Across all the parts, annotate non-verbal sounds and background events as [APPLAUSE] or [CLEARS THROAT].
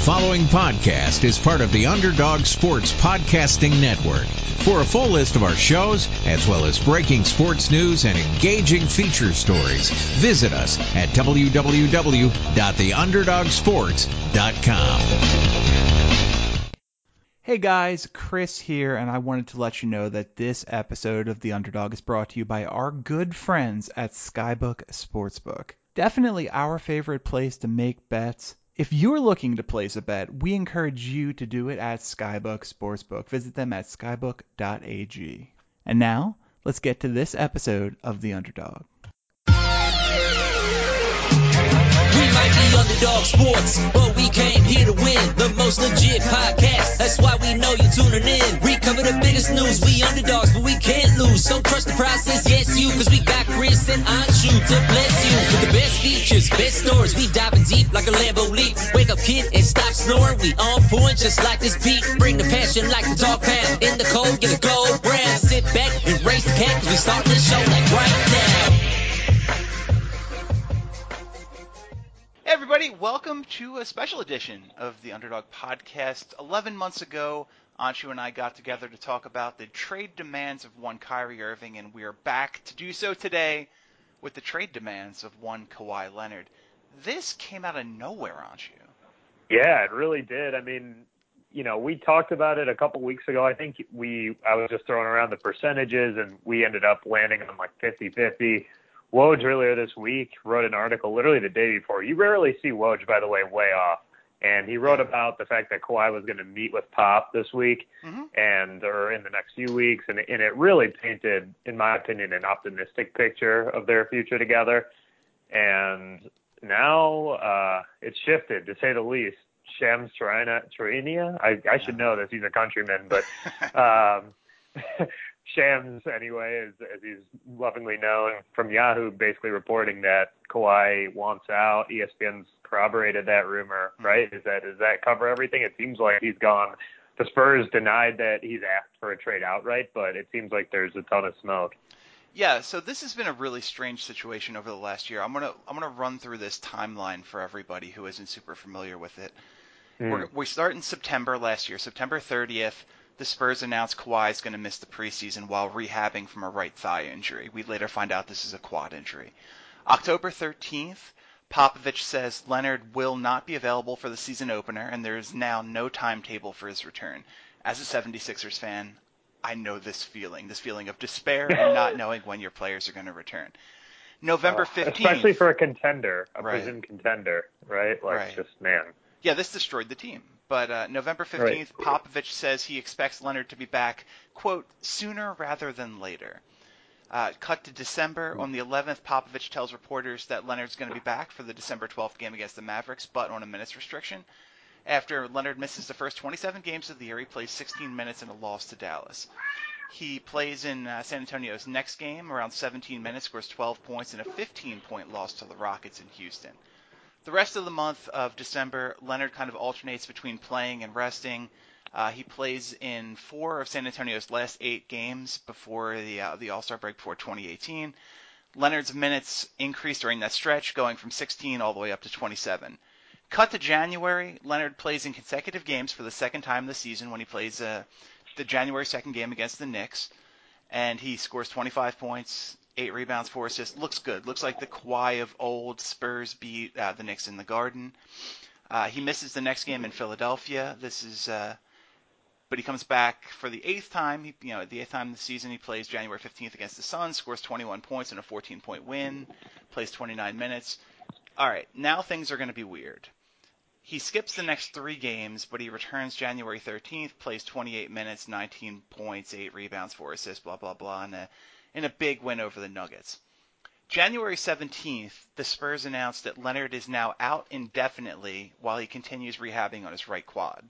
following podcast is part of the Underdog Sports Podcasting Network. For a full list of our shows, as well as breaking sports news and engaging feature stories, visit us at www.theunderdogsports.com. Hey guys, Chris here, and I wanted to let you know that this episode of The Underdog is brought to you by our good friends at Skybook Sportsbook. Definitely our favorite place to make bets. If you're looking to place a bet, we encourage you to do it at Skybook Sportsbook. Visit them at skybook.ag. And now, let's get to this episode of The Underdog. Underdog sports, but we came here to win. The most legit podcast. That's why we know you're tuning in. We cover the biggest news. We underdogs, but we can't lose. So trust the process, yes you, cause we got Chris and Anshu to bless you with the best features, best stories. We diving deep like a Lambo leap. Wake up, kid, and stop snoring. We on point just like this beat. Bring the passion like the dog pound. In the cold, get a gold brand. Sit back and raise the cat, cause we start this show like right now. Everybody, welcome to a special edition of the Underdog Podcast. 11 months ago, Anshu and I got together to talk about the trade demands of one Kyrie Irving, and we are back to do so today with the trade demands of one Kawhi Leonard. This came out of nowhere, Anshu. Yeah, it really did. I mean, you know, we talked about it a couple weeks ago. I think we I was just throwing around the percentages and we ended up landing on like 50-50. Woj earlier this week wrote an article literally the day before. You rarely see Woj, by the way, way off. And he wrote about the fact that Kawhi was going to meet with Pop this week Mhm. and or in the next few weeks, and, and it really painted, in my opinion, an optimistic picture of their future together. And now uh, it's shifted, to say the least. Shams Charania? I, I should know this. He's a countryman, but [LAUGHS] um, Shams, anyway, as, as he's lovingly known from Yahoo, basically reporting that Kawhi wants out. ESPN's corroborated that rumor, mm-hmm. right? Is that does that cover everything? It seems like he's gone. The Spurs denied that he's asked for a trade outright, but it seems like there's a ton of smoke. Yeah, so this has been a really strange situation over the last year. I'm gonna I'm gonna run through this timeline for everybody who isn't super familiar with it. Hmm. We're, we start in September last year, September 30th. The Spurs announced Kawhi is going to miss the preseason while rehabbing from a right thigh injury. We later find out this is a quad injury. October 13th, Popovich says Leonard will not be available for the season opener, and there is now no timetable for his return. As a 76ers fan, I know this feeling, this feeling of despair and [LAUGHS] not knowing when your players are going to return. November Uh, 15th. especially for a contender, a Right. presumed contender, right? Like Right. just man. Yeah, this destroyed the team. But uh, November 15th, Right. Popovich says he expects Leonard to be back, quote, sooner rather than later. Uh, cut to December. On the 11th, Popovich tells reporters that Leonard's going to be back for the December 12th game against the Mavericks, but on a minutes restriction. After Leonard misses the first 27 games of the year, he plays 16 minutes in a loss to Dallas. He plays in uh, San Antonio's next game, around 17 minutes, scores 12 points, in a 15 point loss to the Rockets in Houston. The rest of the month of December, Leonard kind of alternates between playing and resting. Uh, he plays in four of San Antonio's last eight games before the uh, the All Star break before 2018. Leonard's minutes increased during that stretch, going from 16 all the way up to 27. Cut to January, Leonard plays in consecutive games for the second time this season when he plays uh, the January 2nd game against the Knicks, and he scores 25 points, eight rebounds, four assists. Looks good. Looks like the Kawhi of old. Spurs beat uh, the Knicks in the Garden. Uh, he misses the next game in Philadelphia. This is, uh, but he comes back for the eighth time. He, you know, the eighth time in the season, he plays January 15th against the Suns, scores 21 points in a 14-point win, plays 29 minutes. All right, now things are going to be weird. He skips the next three games, but he returns January 13th, plays 28 minutes, 19 points, 8 rebounds, 4 assists, blah, blah, blah, in a, in a big win over the Nuggets. January 17th, the Spurs announced that Leonard is now out indefinitely while he continues rehabbing on his right quad.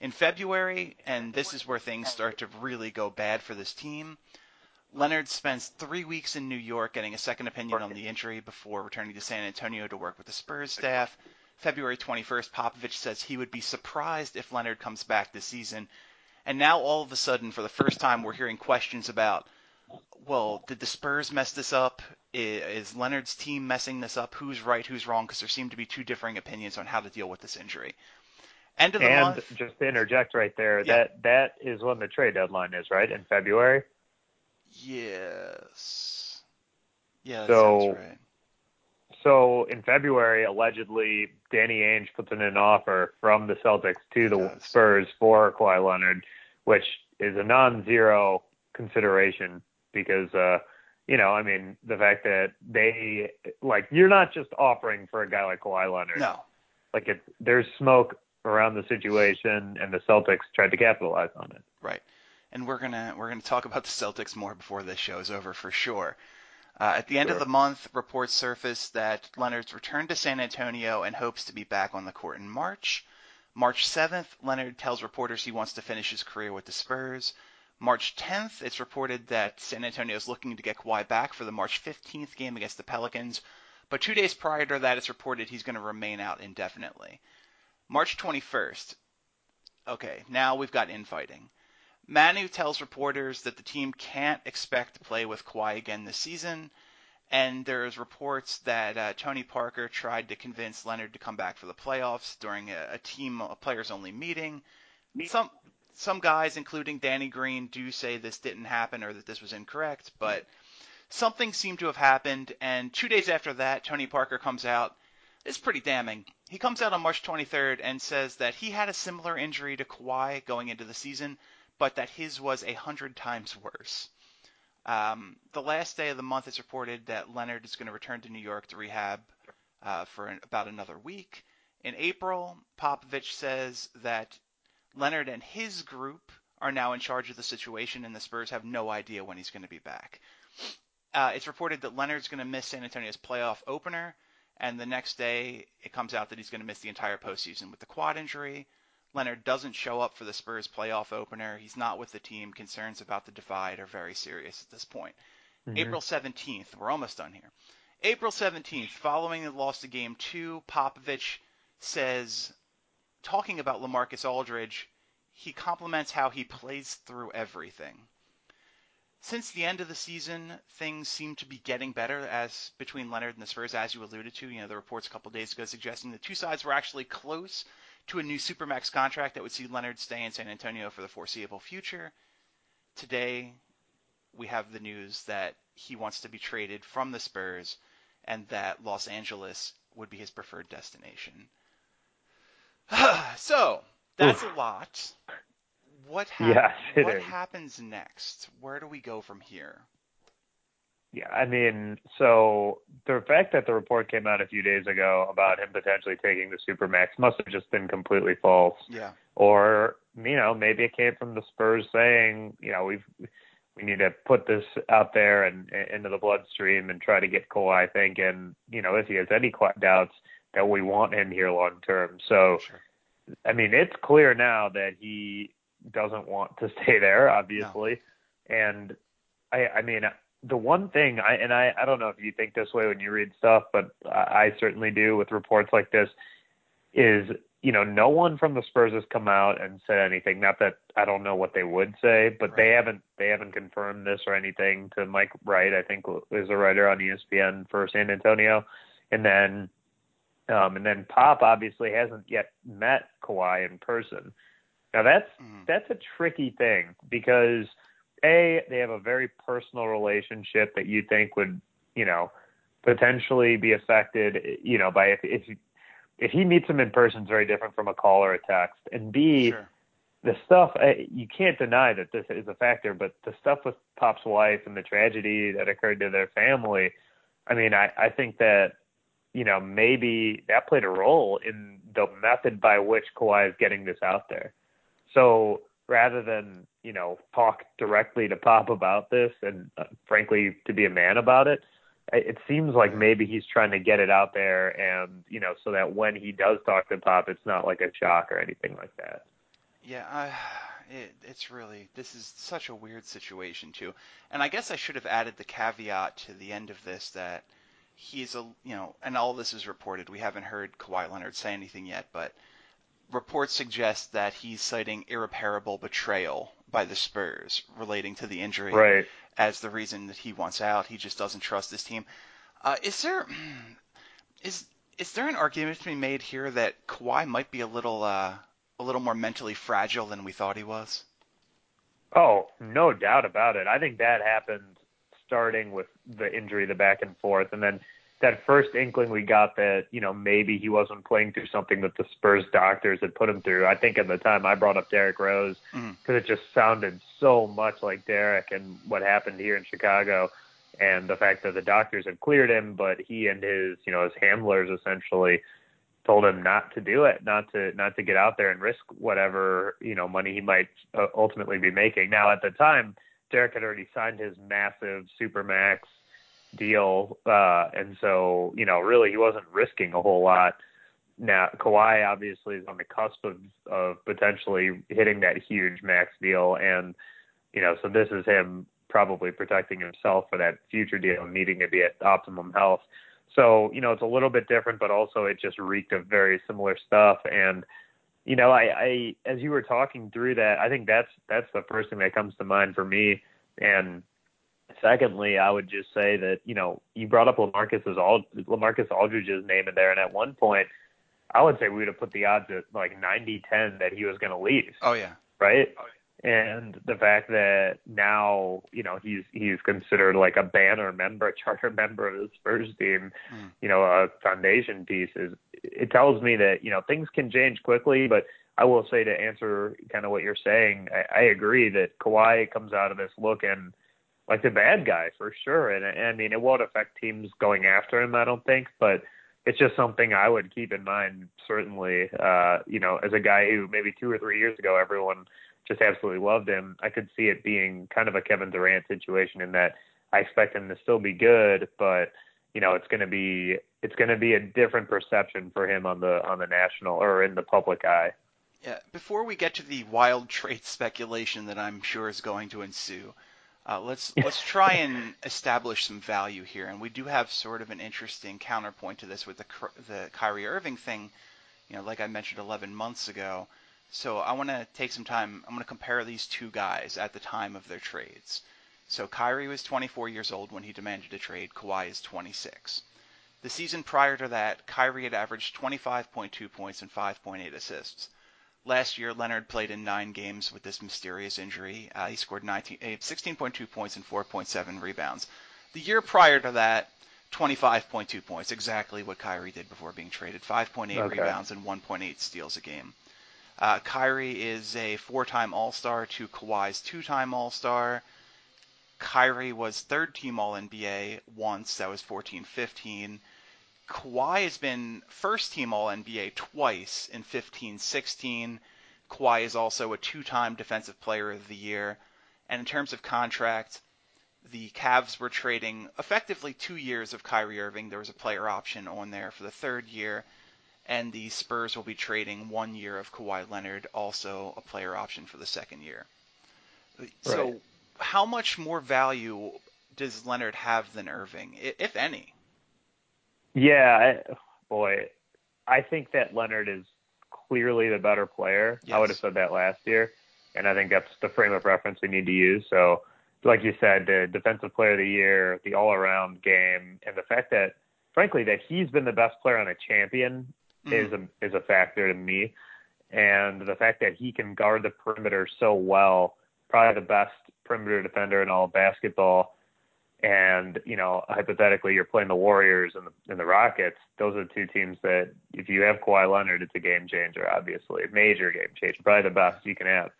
In February, and this is where things start to really go bad for this team, Leonard spends three weeks in New York getting a second opinion on the injury before returning to San Antonio to work with the Spurs staff. February 21st, Popovich says he would be surprised if Leonard comes back this season. And now all of a sudden, for the first time, we're hearing questions about, well, did the Spurs mess this up? Is Leonard's team messing this up? Who's right, who's wrong? Because there seem to be two differing opinions on how to deal with this injury. End of the and month. just to interject right there, Yeah. that that is when the trade deadline is, right? In February. Yes. Yeah, So- right. So in February, allegedly, Danny Ainge puts in an offer from the Celtics to the. Spurs for Kawhi Leonard, which is a non-zero consideration because, uh, you know, I mean, the fact that they like you're not just offering for a guy like Kawhi Leonard. No. Like it's there's smoke around the situation, and the Celtics tried to capitalize on it. Right. And we're gonna we're gonna talk about the Celtics more before this show is over for sure. Uh, at the end of the month, reports surfaced that Leonard's returned to San Antonio and hopes to be back on the court in March. March 7th, Leonard tells reporters he wants to finish his career with the Spurs. March 10th, it's reported that San Antonio is looking to get Kawhi back for the March 15th game against the Pelicans. But two days prior to that, it's reported he's going to remain out indefinitely. March 21st. Okay, now we've got infighting. Manu tells reporters that the team can't expect to play with Kawhi again this season, and there's reports that uh, Tony Parker tried to convince Leonard to come back for the playoffs during a, a team, a players-only meeting. Some some guys, including Danny Green, do say this didn't happen or that this was incorrect, but something seemed to have happened. And two days after that, Tony Parker comes out. It's pretty damning. He comes out on March 23rd and says that he had a similar injury to Kawhi going into the season, but that his was a hundred times worse. Um, the last day of the month, it's reported that Leonard is going to return to New York to rehab uh, for an, about another week. In April, Popovich says that Leonard and his group are now in charge of the situation, and the Spurs have no idea when he's going to be back. Uh, it's reported that Leonard's going to miss San Antonio's playoff opener, and the next day it comes out that he's going to miss the entire postseason with the quad injury. Leonard doesn't show up for the Spurs playoff opener. He's not with the team. Concerns about the divide are very serious at this point. April 17th, we're almost done here. April 17th, following the loss to game two, Popovich says, talking about Lamarcus Aldridge, he compliments how he plays through everything. Since the end of the season, things seem to be getting better as between Leonard and the Spurs, as you alluded to. You know, the reports a couple days ago suggesting the two sides were actually close to a new supermax contract that would see Leonard stay in San Antonio for the foreseeable future. Today, we have the news that he wants to be traded from the Spurs and that Los Angeles would be his preferred destination. [SIGHS] so, that's a lot. What, hap- Yes, it what is. happens next? Where do we go from here? Yeah, I mean, so the fact that the report came out a few days ago about him potentially taking the supermax must have just been completely false. Yeah. Or you know, maybe it came from the Spurs saying, you know, we've we need to put this out there and, and into the bloodstream and try to get Kawhi thinking, you know, if he has any doubts that we want him here long term. So, Sure. I mean, it's clear now that he doesn't want to [LAUGHS] stay there, obviously. And I, I mean, the one thing I and I, I don't know if you think this way when you read stuff, but I, I certainly do with reports like this. Is you know, no one from the Spurs has come out and said anything. Not that I don't know what they would say, but they haven't they haven't confirmed this or anything to Mike Wright. I think is a writer on ESPN for San Antonio, and then um, and then Pop obviously hasn't yet met Kawhi in person. Now that's Mhm. that's a tricky thing because a they have a very personal relationship that you think would you know potentially be affected you know by if if if he meets him in person is very different from a call or a text and b Sure. the stuff you can't deny that this is a factor but the stuff with pop's wife and the tragedy that occurred to their family i mean i i think that you know maybe that played a role in the method by which Kawhi is getting this out there so rather than you know talk directly to pop about this and uh, frankly to be a man about it it seems like maybe he's trying to get it out there and you know so that when he does talk to pop it's not like a shock or anything like that Yeah, I, [SIGHS] it, it's really this is such a weird situation too. And I guess I should have added the caveat to the end of this that he's a you know, and all this is reported. We haven't heard Kawhi Leonard say anything yet, but reports suggest that he's citing irreparable betrayal by the Spurs relating to the injury right as the reason that he wants out. He just doesn't trust this team. Uh, is there [CLEARS THROAT] is is there an argument to be made here that Kawhi might be a little uh, a little more mentally fragile than we thought he was? Oh, no doubt about it. I think that happened starting with the injury, the back and forth, and then that first inkling we got that you know maybe he wasn't playing through something that the Spurs doctors had put him through. I think at the time I brought up Derrick Rose because mm-hmm. it just sounded so much like Derrick and what happened here in Chicago, and the fact that the doctors had cleared him, but he and his you know his handlers essentially told him not to do it, not to not to get out there and risk whatever you know money he might uh, ultimately be making. Now at the time, Derrick had already signed his massive supermax deal, uh, and so you know really he wasn't risking a whole lot. Now Kawhi obviously is on the cusp of of potentially hitting that huge max deal, and you know so this is him probably protecting himself for that future deal, needing to be at optimum health. So, you know, it's a little bit different, but also it just reeked of very similar stuff. And, you know, I, I, as you were talking through that, I think that's, that's the first thing that comes to mind for me. And secondly, I would just say that, you know, you brought up Lamarcus's Ald- Lamarcus Aldridge's name in there. And at one point, I would say we would have put the odds at like 90 10 that he was going to leave. Oh, yeah. Right? Oh, yeah and the fact that now you know he's he's considered like a banner member, a [LAUGHS] charter member of the Spurs team, mm. you know, a foundation piece is it tells me that you know things can change quickly. But I will say to answer kind of what you're saying, I, I agree that Kawhi comes out of this looking like the bad guy for sure, and, I mean it won't affect teams going after him, I don't think, but it's just something I would keep in mind. Certainly, uh, you know, as a guy who maybe two or three years ago everyone just absolutely loved him. I could see it being kind of a Kevin Durant situation in that I expect him to still be good, but you know, it's going to be it's going to be a different perception for him on the on the national or in the public eye. Yeah, before we get to the wild trade [LAUGHS] speculation that I'm sure is going to ensue, uh, let's let's try and establish some value here. And we do have sort of an interesting counterpoint to this with the the Kyrie Irving thing. You know, like I mentioned 11 months ago, so I want to take some time. I'm going to compare these two guys at the time of their trades. So Kyrie was 24 years old when he demanded a trade. Kawhi is 26. The season prior to that, Kyrie had averaged 25.2 points and 5.8 assists. Last year, Leonard played in nine games with this mysterious injury. Uh, he scored 19, 16.2 points and 4.7 rebounds. The year prior to that, 25.2 points, exactly what Kyrie did before being traded. 5.8 okay. rebounds and 1.8 steals a game. Uh, Kyrie is a four-time All-Star to Kawhi's two-time All-Star. Kyrie was third-team All-NBA once. That was 14-15. Kawhi has been first-team All-NBA twice in 15-16. Kawhi is also a two-time Defensive Player of the Year. And in terms of contract, the Cavs were trading effectively two years of Kyrie Irving. There was a player option on there for the third year and the Spurs will be trading one year of Kawhi Leonard, also a player option for the second year. Right. So, how much more value does Leonard have than Irving, if any? Yeah, I, boy, I think that Leonard is clearly the better player. Yes. I would have said that last year, and I think that's the frame of reference we need to use. So, like you said, the defensive player of the year, the all-around game, and the fact that, frankly, that he's been the best player on a champion mm. is a is a factor to me, and the fact that he can guard the perimeter so well, probably the best perimeter defender in all basketball. And you know, hypothetically, you're playing the Warriors and the and the Rockets. Those are two teams that, if you have Kawhi Leonard, it's a game changer. Obviously, a major game changer, probably the best you can have.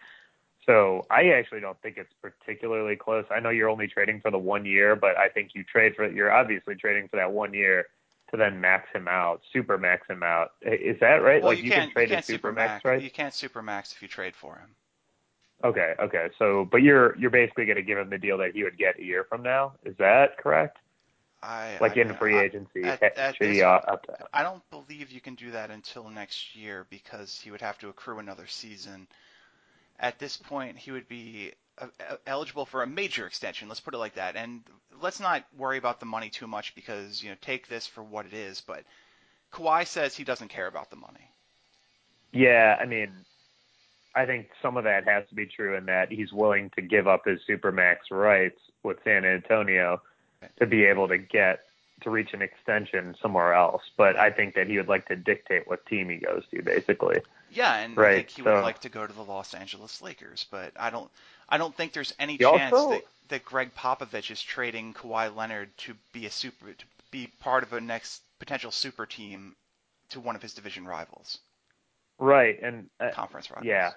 So I actually don't think it's particularly close. I know you're only trading for the one year, but I think you trade for you're obviously trading for that one year to then max him out, super max him out. Is that right? Well, like you, you can trade you a super max, right? You can't super max if you trade for him. Okay, okay. So, but you're you're basically going to give him the deal that he would get a year from now. Is that correct? I, like I, in free agency. At, at this, I don't believe you can do that until next year because he would have to accrue another season. At this point, he would be uh, eligible for a major extension. Let's put it like that. And let's not worry about the money too much because you know take this for what it is. But Kawhi says he doesn't care about the money. Yeah, I mean, I think some of that has to be true in that he's willing to give up his supermax rights with San Antonio to be able to get to reach an extension somewhere else, but I think that he would like to dictate what team he goes to, basically. Yeah, and I think he would like to go to the Los Angeles Lakers, but I don't I don't think there's any He chance also- that, that Gregg Popovich is trading Kawhi Leonard to be a super to be part of a next potential super team to one of his division rivals, Right, and uh, conference rivals. yeah,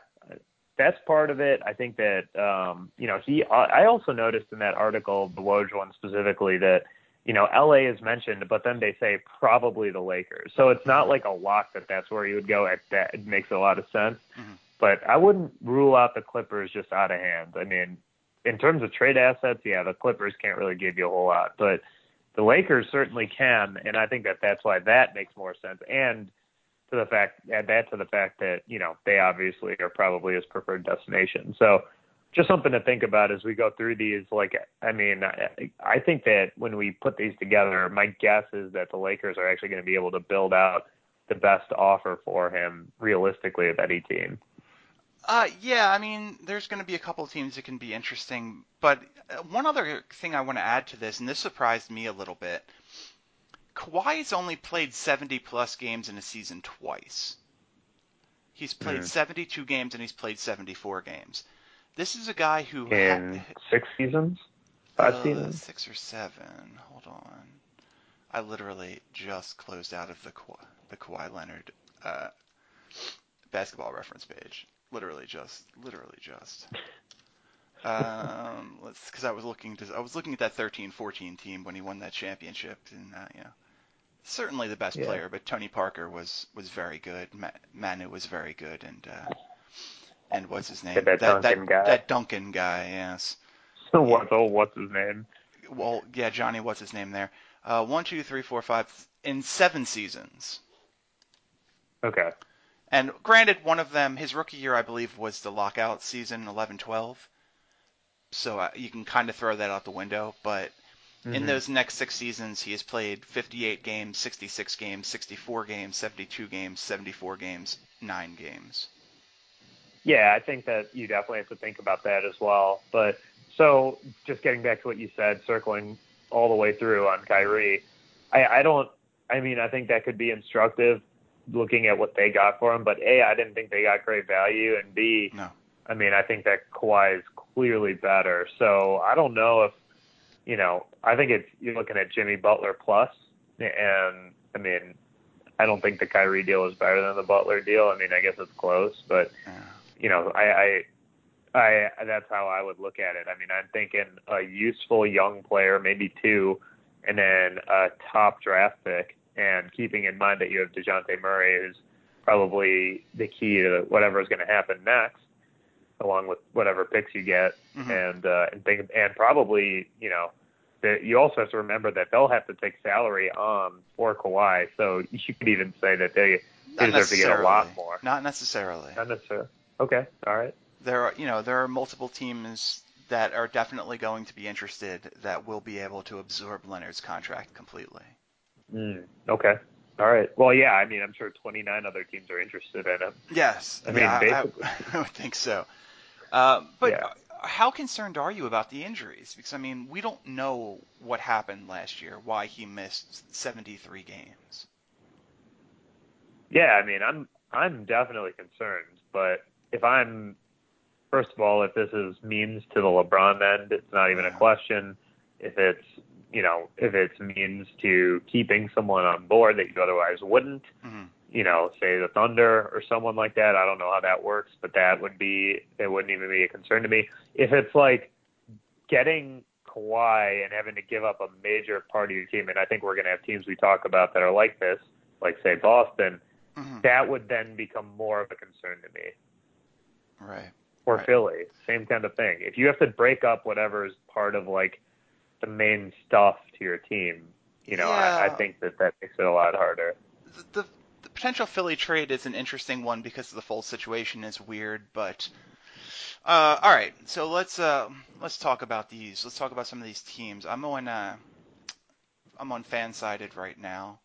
that's part of it. I think that um, you know he. I also noticed in that article, the Woj one specifically, that you know LA is mentioned, but then they say probably the Lakers. So it's not like a lock that that's where he would go. At that it makes a lot of sense. Mhm. But I wouldn't rule out the Clippers just out of hand. I mean, in terms of trade assets, yeah, the Clippers can't really give you a whole lot, but the Lakers certainly can, and I think that that's why that makes more sense. And to the fact add that to the fact that you know they obviously are probably his preferred destination. So just something to think about as we go through these. Like, I mean, I, I think that when we put these together, my guess is that the Lakers are actually going to be able to build out the best offer for him realistically of any team. Uh, yeah, I mean, there's going to be a couple of teams that can be interesting, but uh, one other thing I want to add to this, and this surprised me a little bit. Kawhi has only played 70 plus games in a season twice. He's played Mhm. 72 games and he's played 74 games. This is a guy who In ha- six seasons, five uh, seasons. six or seven. Hold on, I literally just closed out of the Ka- the Kawhi Leonard uh, basketball reference page. Literally just, literally just. [LAUGHS] Um, let's because I was looking to I was looking at that 13-14 team when he won that championship, and uh, you know, certainly the best Yeah. player, but Tony Parker was was very good. Ma- Manu was very good, and uh, and what's his name? Yeah, that Duncan guy. That Duncan guy, yes. So what? Oh, what's his name? Well, yeah, Johnny, what's his name there? Uh, one, two, three, four, five, in seven seasons. Okay. And granted, one of them, his rookie year, I believe, was the lockout season, 11-12. So uh, you can kind of throw that out the window. But in Mhm. those next six seasons, he has played 58 games, 66 games, 64 games, 72 games, 74 games, nine games. Yeah, I think that you definitely have to think about that as well. But so just getting back to what you said, circling all the way through on Kyrie, I, I don't. I mean, I think that could be instructive looking at what they got for him. But a, I didn't think they got great value, and b, No. I mean, I think that Kawhi is clearly better. So I don't know if you know. I think it's you're looking at Jimmy Butler plus, and I mean, I don't think the Kyrie deal is better than the Butler deal. I mean, I guess it's close, but you know, I, I, I, that's how I would look at it. I mean, I'm thinking a useful young player, maybe two, and then a top draft pick, and keeping in mind that you have Dejounte Murray, who's probably the key to whatever is going to happen next, along with whatever picks you get, mhm. and uh, and think, and probably, you know. That You also have to remember that they'll have to take salary on for Kawhi, so you could even say that they, deserve to get a lot more. Not necessarily. Not necessarily. Okay, all right. there are you know there are multiple teams that are definitely going to be interested that will be able to absorb Leonard's contract completely. Mm, okay. All right. Well, yeah. I mean, I'm sure 29 other teams are interested in him. Yes, I mean, yeah, basically. I, [LAUGHS] I would think so. Uh, but Yeah. How concerned are you about the injuries? Because I mean, we don't know what happened last year, why he missed 73 games. Yeah. I mean, I'm I'm definitely concerned, but if I'm first of all, if this is means to the LeBron end, it's not even a question. If it's you know, if it's means to keeping someone on board that you otherwise wouldn't, Mhm. You know, say the Thunder or someone like that. I don't know how that works, but that would be it wouldn't even be a concern to me. If it's like getting Kawhi and having to give up a major part of your team, and I think we're going to have teams we talk about that are like this, like say Boston, Mhm. that would then become more of a concern to me. Right. Or Right. Philly, same kind of thing. If you have to break up whatever is part of like the main stuff to your team, you know, I, I think that that makes it a lot harder. The the potential Philly trade is an interesting one because the full situation is weird, but uh, all right. So let's uh, let's talk about these. Let's talk about some of these teams. I'm on uh, I'm on FanSided right now.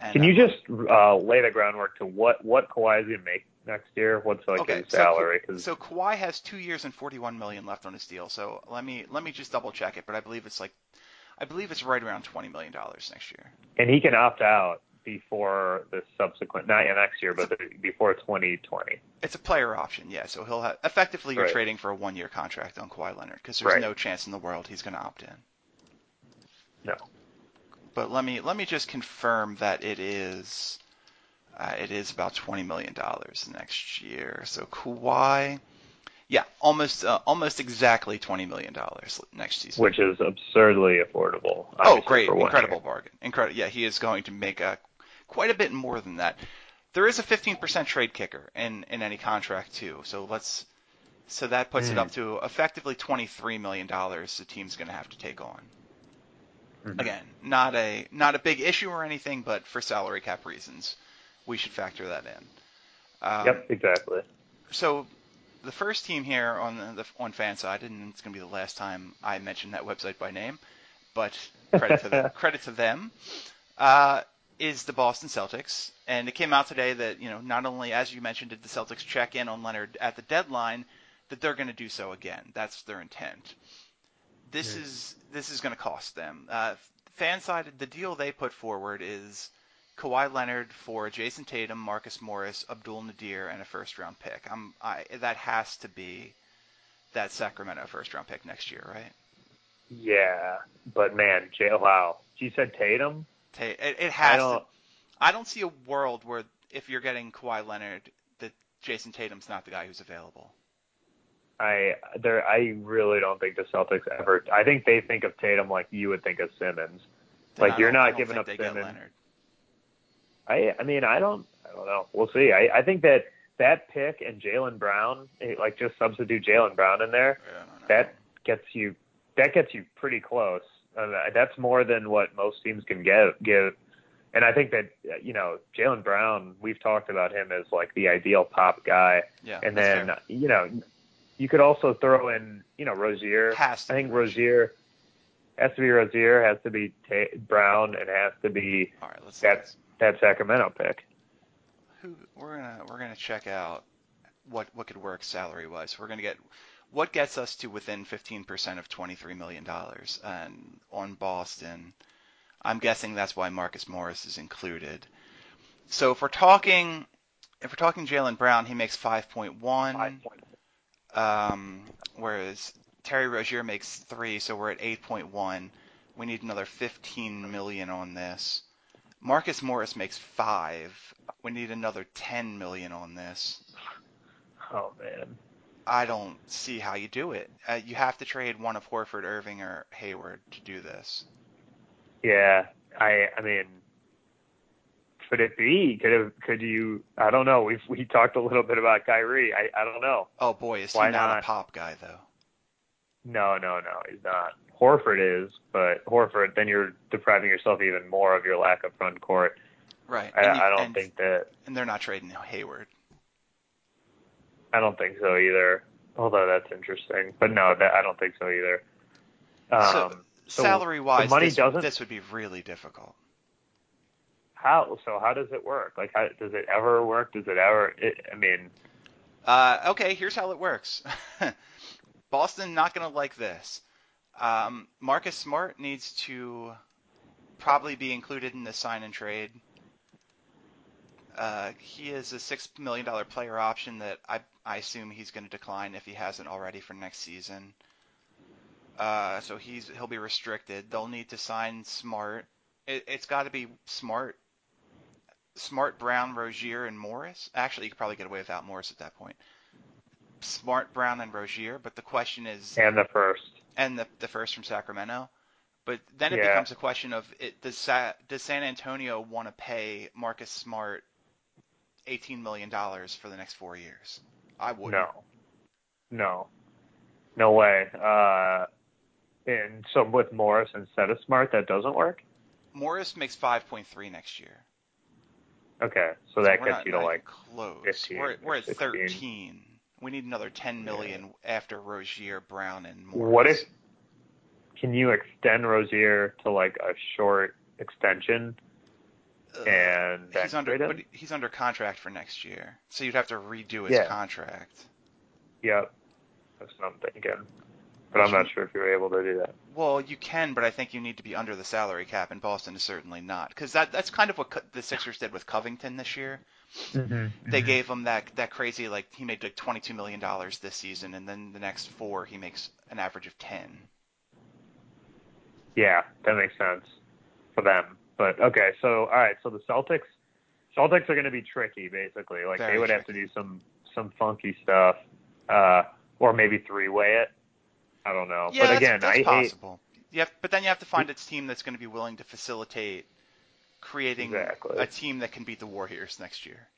And Can you I'm- just uh, lay the groundwork to what what Kawhi is going to make next year? What's like okay, his salary? So, 'Cause- so Kawhi has two years and 41 million left on his deal. So let me let me just double check it, but I believe it's like I believe it's right around twenty million dollars next year. And he can opt out before the subsequent, not next year, but the, before 2020. It's a player option, yeah. So he'll have effectively you're Right. trading for a one-year contract on Kawhi Leonard because there's Right. no chance in the world he's going to opt in. No. But let me let me just confirm that it is uh, it is about twenty million dollars next year. So Kawhi, yeah, almost uh, almost exactly twenty million dollars next season. Which is absurdly affordable. oh, great, incredible year. bargain, incredible. Yeah, he is going to make a quite a bit more than that. There is a fifteen percent trade kicker in in any contract too. So let's so that puts it Hmm. up to effectively twenty three million dollars the team's going to have to take on. Mhm. Again, not a not a big issue or anything, but for salary cap reasons, we should factor that in. Um, Yep, exactly. So the first team here on the, the on fan side, and it's going to be the last time I mention that website by name, but credit to them, [LAUGHS] credit to them, uh, is the Boston Celtics. And it came out today that you know not only as you mentioned did the Celtics check in on Leonard at the deadline, that they're going to do so again. That's their intent. This Hmm. is this is going to cost them. Uh, fan side, the deal they put forward is Kawhi Leonard for Jayson Tatum, Marcus Morris, Abdel Nader, and a first round pick. I'm, I, that has to be that Sacramento first round pick next year, right? Yeah, but man, Jay, wow. You said Tatum? Ta- it, it has to. don't. I don't see a world where if you're getting Kawhi Leonard, that Jayson Tatum's not the guy who's available. I there. I really don't think the Celtics ever. I think they think of Tatum like you would think of Simmons. Like, I you're not I giving up Simmons. I. I mean, I don't. I don't know. We'll see. I. I think that that pick and Jaylen Brown, eh, like just substitute Jaylen Brown in there, I that gets you. That gets you pretty close. Uh, that's more than what most teams can get. Give. And I think that you know Jaylen Brown. We've talked about him as like the ideal pop guy. yeah, and then fair. you know you could also throw in you know Rozier. I think Rozier has to be Rozier, has to be Ta- Brown, and has to be All right, let's. that's that Sacramento pick. who we're gonna we're gonna check out what what could work salary wise. We're gonna get what gets us to within 15% of 23 million dollars, and on Boston, I'm guessing that's why Marcus Morris is included. So if we're talking if we're talking Jaylen Brown, he makes 5.1, um, whereas Terry Rozier makes three, so we're at 8.1. We need another 15 million on this. Marcus Morris makes five. We need another 10 million on this. Oh man, I don't see how you do it. Uh, you have to trade one of Horford, Irving, or Hayward to do this. yeah. I I mean, could it be? Could have? Could you? I don't know. We've we talked a little bit about Kyrie. I I don't know. Oh boy, is he Why not, a pop guy though? No, no, no. He's not. Horford is, but Horford, then you're depriving yourself even more of your lack of front court. Right. I, and you- I don't and, think that. And they're not trading Hayward. I don't think so either. Although that's interesting, but no, that I don't think so either. Um, so Salary wise, money this, doesn't- this would be really difficult. how? So how does it work? Like, how does it ever work? Does it ever? It, I mean, Uh, okay, here's how it works. [LAUGHS] Boston not going to like this. Um, Marcus Smart needs to probably be included in the sign and trade. Uh, he is a six million dollar player option that I I assume he's going to decline if he hasn't already for next season. Uh, so he's he'll be restricted. They'll need to sign Smart. It, it's got to be Smart, Smart, Brown, Rozier, and Morris. Actually, you could probably get away without Morris at that point. Smart, Brown, and Rozier. But the question is, and the first. and the the first from Sacramento. But then it Yeah. becomes a question of it, does Sa- does San Antonio want to pay Marcus Smart eighteen million dollars for the next four years? I wouldn't. No, no, no way. Uh, and so with Morris instead of Smart, that doesn't work. Morris makes five point three next year. Okay, so So that gets not- you to like close. 15 we're we're at 16. thirteen. We need another ten million after Rozier, Brown, and Morris. What if can you extend Rozier to like a short extension. And he's under him? but he's under contract for next year, so you'd have to redo his Yeah. contract. Yep, that's what I'm thinking. but I'm not sure if you're able to do that. Well, you can, but I think you need to be under the salary cap, and Boston is certainly not. Because that that's kind of what Co- the Sixers did with Covington this year. Mm-hmm. They gave him that that crazy like he made like 22 million dollars this season, and then the next four he makes an average of 10. Yeah, that makes sense for them. But okay, so all right, so the Celtics, Celtics are going to be tricky, basically. Like Very they would have to do some some funky stuff, uh, or maybe three way it. I don't know. Yeah, but again, that's, that's I hate possible. You have, but then you have to find a team that's going to be willing to facilitate creating Exactly. a team that can beat the Warriors next year.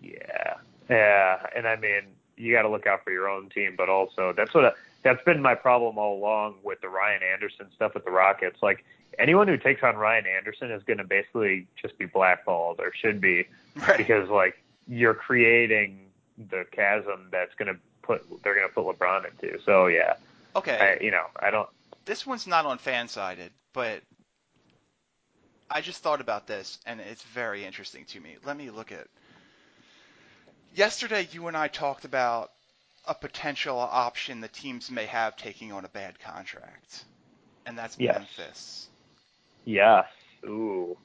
Yeah, yeah, and I mean, you got to look out for your own team, but also that's what that's been my problem all along with the Ryan Anderson stuff with the Rockets. Like anyone who takes on Ryan Anderson is going to basically just be blackballed, or should be, [LAUGHS] Right. because like you're creating the chasm that's going to put they're going to put LeBron into. So yeah, Okay. I, you know, I don't. this one's not on FanSided, but I just thought about this and it's very interesting to me. Let me look at. Yesterday, you and I talked about a potential option the teams may have taking on a bad contract, and that's Yes. Memphis. Yes. Ooh.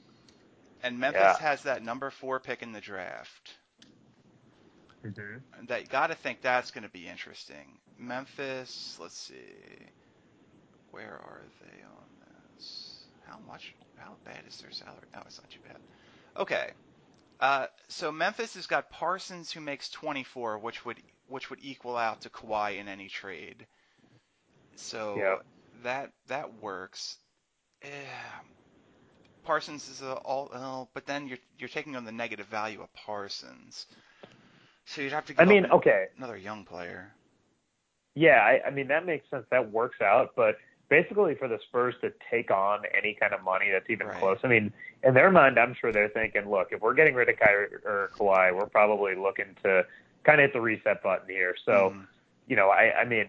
And Memphis Yeah. has that number four pick in the draft. hmm And that got to think that's going to be interesting. Memphis, let's see, where are they on this? How much? How bad is their salary? Oh, it's not too bad. Okay, uh, so Memphis has got Parsons who makes 24, which would which would equal out to Kawhi in any trade. So Yeah. that that works. Eh, Parsons is a all, oh, but then you're you're taking on the negative value of Parsons. So you'd have to. I mean, okay. another young player. Yeah, I, I mean that makes sense. That works out, but basically for the Spurs to take on any kind of money that's even Right. close. I mean, in their mind, I'm sure they're thinking, look, if we're getting rid of Kyrie or Kawhi, we're probably looking to kind of hit the reset button here. So, Mhm. you know, I, I mean,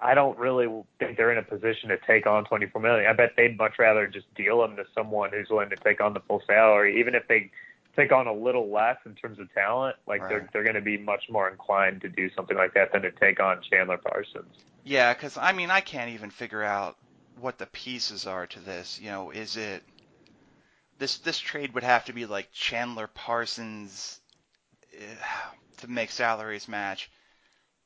I don't really think they're in a position to take on 24 million. I bet they'd much rather just deal them to someone who's willing to take on the full salary, even if they take on a little less in terms of talent. Like they're they're going to be much more inclined to do something like that than to take on Chandler Parsons. Yeah, because I mean, I can't even figure out what the pieces are to this. You know, is it this this trade would have to be like Chandler Parsons eh, to make salaries match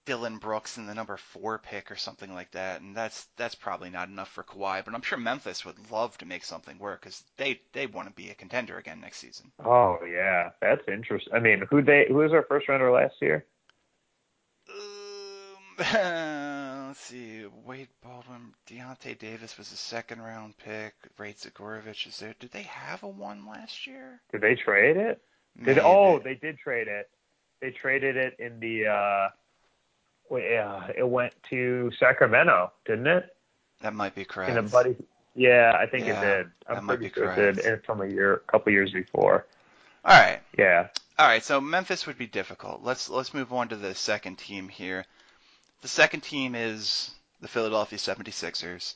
Dillon Brooks in the number four pick or something like that, and that's that's probably not enough for Kawhi. But I'm sure Memphis would love to make something work because they they want to be a contender again next season. Oh yeah, that's interesting. I mean, who they who was our first rounder last year? Um, [LAUGHS] let's see. Wade Baldwin, Deyonta Davis was a second round pick. Ray Zagorovich is there. Did they have a one last year? Did they trade it? Did oh they did trade it. They traded it in the uh yeah, it went to Sacramento, didn't it? that might be correct. In a buddy Yeah, I think Yeah, it did. that I'm might be sure it did correct. from a year a couple years before. All right. Yeah. All right, so Memphis would be difficult. Let's let's move on to the second team here. The second team is the Philadelphia 76ers.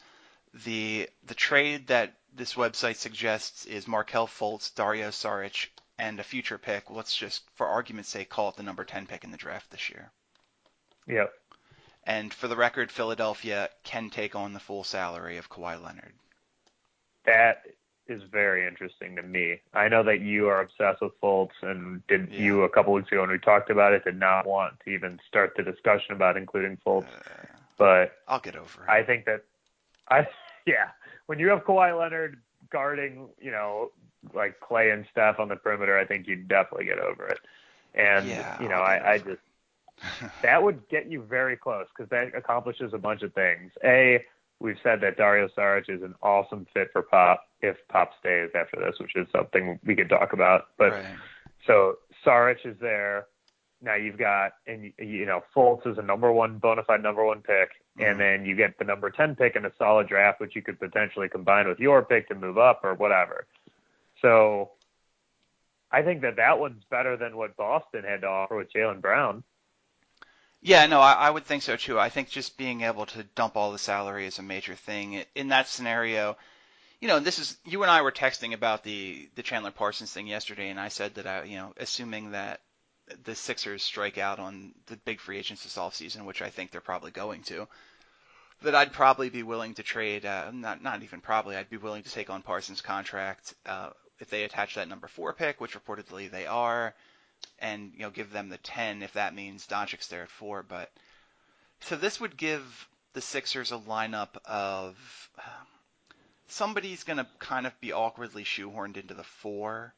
The the trade that this website suggests is Markelle Fultz, Dario Saric, and a future pick. Let's just, for argument's sake, call it the number 10 pick in the draft this year. Yep. And for the record, Philadelphia can take on the full salary of Kawhi Leonard. That is very interesting to me. I know that you are obsessed with Fultz, and did Yeah. you a couple weeks ago when we talked about it did not want to even start the discussion about including Fultz. Uh, But I'll get over it. I think that I [LAUGHS] yeah, when you have Kawhi Leonard guarding, you know, like Clay and Steph on the perimeter, I think you'd definitely get over it. And Yeah, you know, I, I just [LAUGHS] that would get you very close because that accomplishes a bunch of things. A, we've said that Dario Saric is an awesome fit for Pop if Pop stays after this, which is something we could talk about. But right. so Saric is there. Now you've got, and you know, Fultz is a number one, bona fide number one pick. And mm-hmm. then you get the number ten pick in a solid draft, which you could potentially combine with your pick to move up or whatever. So I think that that one's better than what Boston had to offer with Jaylen Brown. Yeah, no, I, I would think so too. I think just being able to dump all the salary is a major thing in that scenario. You know, this is you and I were texting about the the Chandler Parsons thing yesterday, and I said that I, you know, assuming that the Sixers strike out on the big free agents this offseason, which I think they're probably going to, that I'd probably be willing to trade. Uh, not not even probably. I'd be willing to take on Parsons' contract uh, if they attach that number four pick, which reportedly they are, and you know give them the ten if that means Doncic's there at four. But so this would give the Sixers a lineup of somebody's going to kind of be awkwardly shoehorned into the four,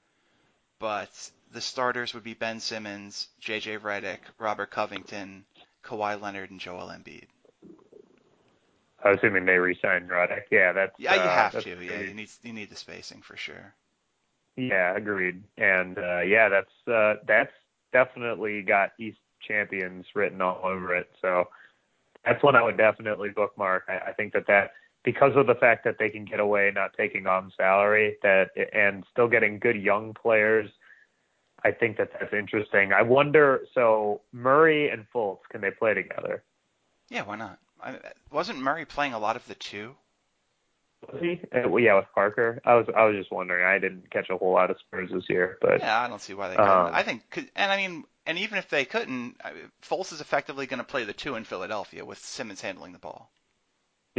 but the starters would be Ben Simmons, J.J. Redick, Robert Covington, Kawhi Leonard, and Joel Embiid. I was assuming they re-sign Redick, yeah, that's yeah, you uh, have to. Yeah, you need you need the spacing for sure. Yeah, agreed. And uh, yeah, that's uh, that's definitely got East champions written all over it. So that's one I would definitely bookmark. I, I think that that because of the fact that they can get away not taking on salary that and still getting good young players. I think that that's interesting. I wonder. So Murray and Fultz, can they play together? Yeah, why not? I, wasn't Murray playing a lot of the two? Was he? Uh, well, yeah, with Parker. I was. I was just wondering. I didn't catch a whole lot of Spurs this year, but Yeah, I don't see why they couldn't. Um, I think, 'cause- and I mean, and even if they couldn't, Fultz is effectively going to play the two in Philadelphia with Simmons handling the ball.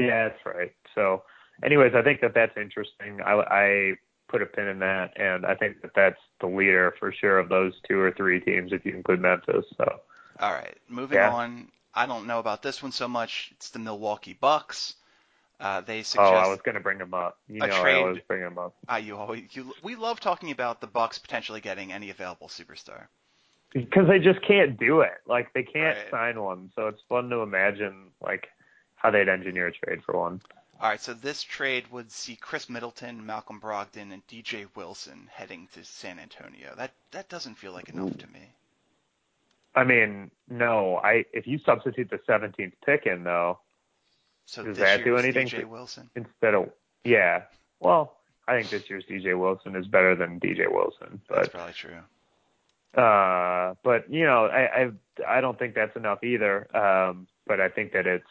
Yeah, that's right. So, anyways, I think that that's interesting. I, I put a pin in that, and I think that that's the leader for sure of those two or three teams if you include Memphis. So, All right, moving Yeah. on. I don't know about this one so much. It's the Milwaukee Bucks. Uh, they oh, suggest I was going to bring them up. You know, I trade- always bring them up uh, you always you we love talking about the Bucks potentially getting any available superstar. because they just can't do it. Like they can't Right. sign one, so it's fun to imagine like how they'd engineer a trade for one. All right, so this trade would see Khris Middleton, Malcolm Brogdon, and DJ Wilson heading to San Antonio. That that doesn't feel like enough to me. I mean, no, I if you substitute the 17th pick in though, So Does that do anything DJ to- Wilson. instead of yeah, well, I think this year's DJ Wilson is better than DJ Wilson, That's probably true. uh, but you know, I, I I don't think that's enough either. Um, but I think that it's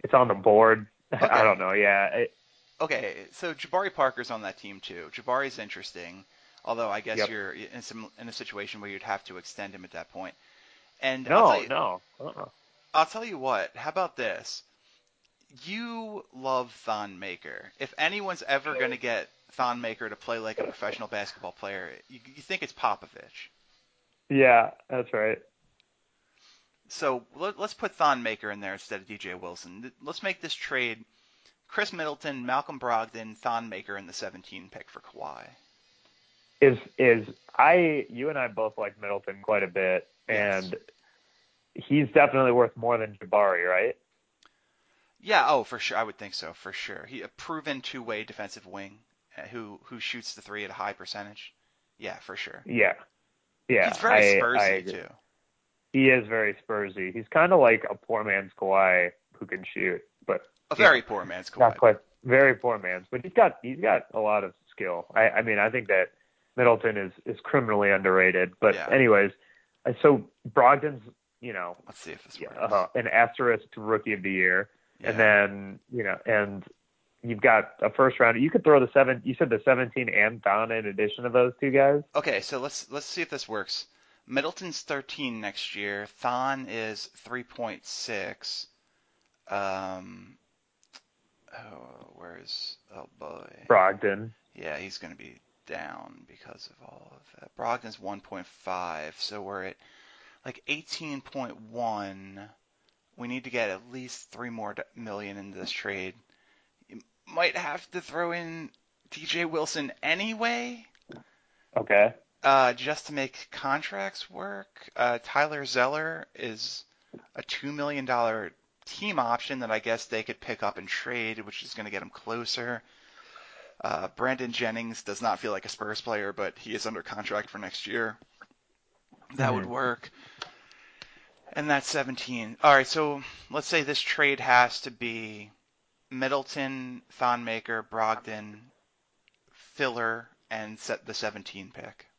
it's on the board. [LAUGHS] Okay. I don't know. Yeah, it, Okay, so Jabari Parker's on that team too. Jabari's interesting, although I guess Yep. you're in some in a situation where you'd have to extend him at that point. And I'll no, tell you, no. Uh-uh. I'll tell you what. How about this? You love Thon Maker. If anyone's ever going to get Thon Maker to play like a professional basketball player, you, you think it's Popovich. Yeah, that's right. So let, let's put Thon Maker in there instead of DJ Wilson. Let's make this trade: Khris Middleton, Malcolm Brogdon, Thon Maker, and the 17 pick for Kawhi. Is is I you and I both like Middleton quite a bit, Yes. and he's definitely worth more than Jabari, right? Yeah, oh, for sure. I would think so, for sure. He a proven two-way defensive wing uh, who who shoots the three at a high percentage. Yeah, for sure. Yeah, yeah. He's very I, I Spursy agree. too. He is very Spursy. He's kind of like a poor man's Kawhi who can shoot, but A very poor man's not Kawhi. quite very poor man's. But he's got he's got a lot of skill. I, I mean, I think that Middleton is is criminally underrated. But Yeah. anyways, uh, so Brogdon's you know Let's see if this works. uh, an asterisk rookie of the year, Yeah. and then you know and. You've got a first round. You could throw the seven. You said the 17 and Don in addition to those two guys. Okay, so let's let's see if this works. Middleton's 13 next year. Thon is 3.6. Um, oh, where's oh boy? Brogdon. Yeah, he's going to be down because of all of that. Brogdon's 1.5, so we're at like 18.1. We need to get at least three more million into this trade. You might have to throw in DJ Wilson anyway, Okay. Uh, just to make contracts work. Uh, Tyler Zeller is a two million dollar team option that I guess they could pick up and trade, which is going to get him closer. Uh, Brandon Jennings does not feel like a Spurs player, but he is under contract for next year. That would Mhm. work. And that's 17. All right, so let's say this trade has to be Middleton, Thon Maker, Brogdon, Filler, and set the 17 pick.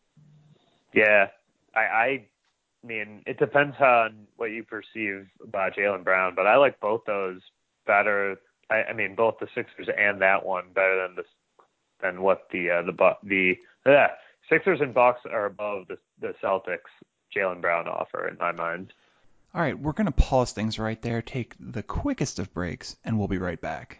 Yeah, I, I mean, it depends on what you perceive about Jaylen Brown, but I like both those better. I, I mean, both the Sixers and that one better than the than what the uh, the the yeah, Sixers and Bucks are above the the Celtics Jaylen Brown offer in my mind. All right, we're going to pause things right there, take the quickest of breaks, and we'll be right back.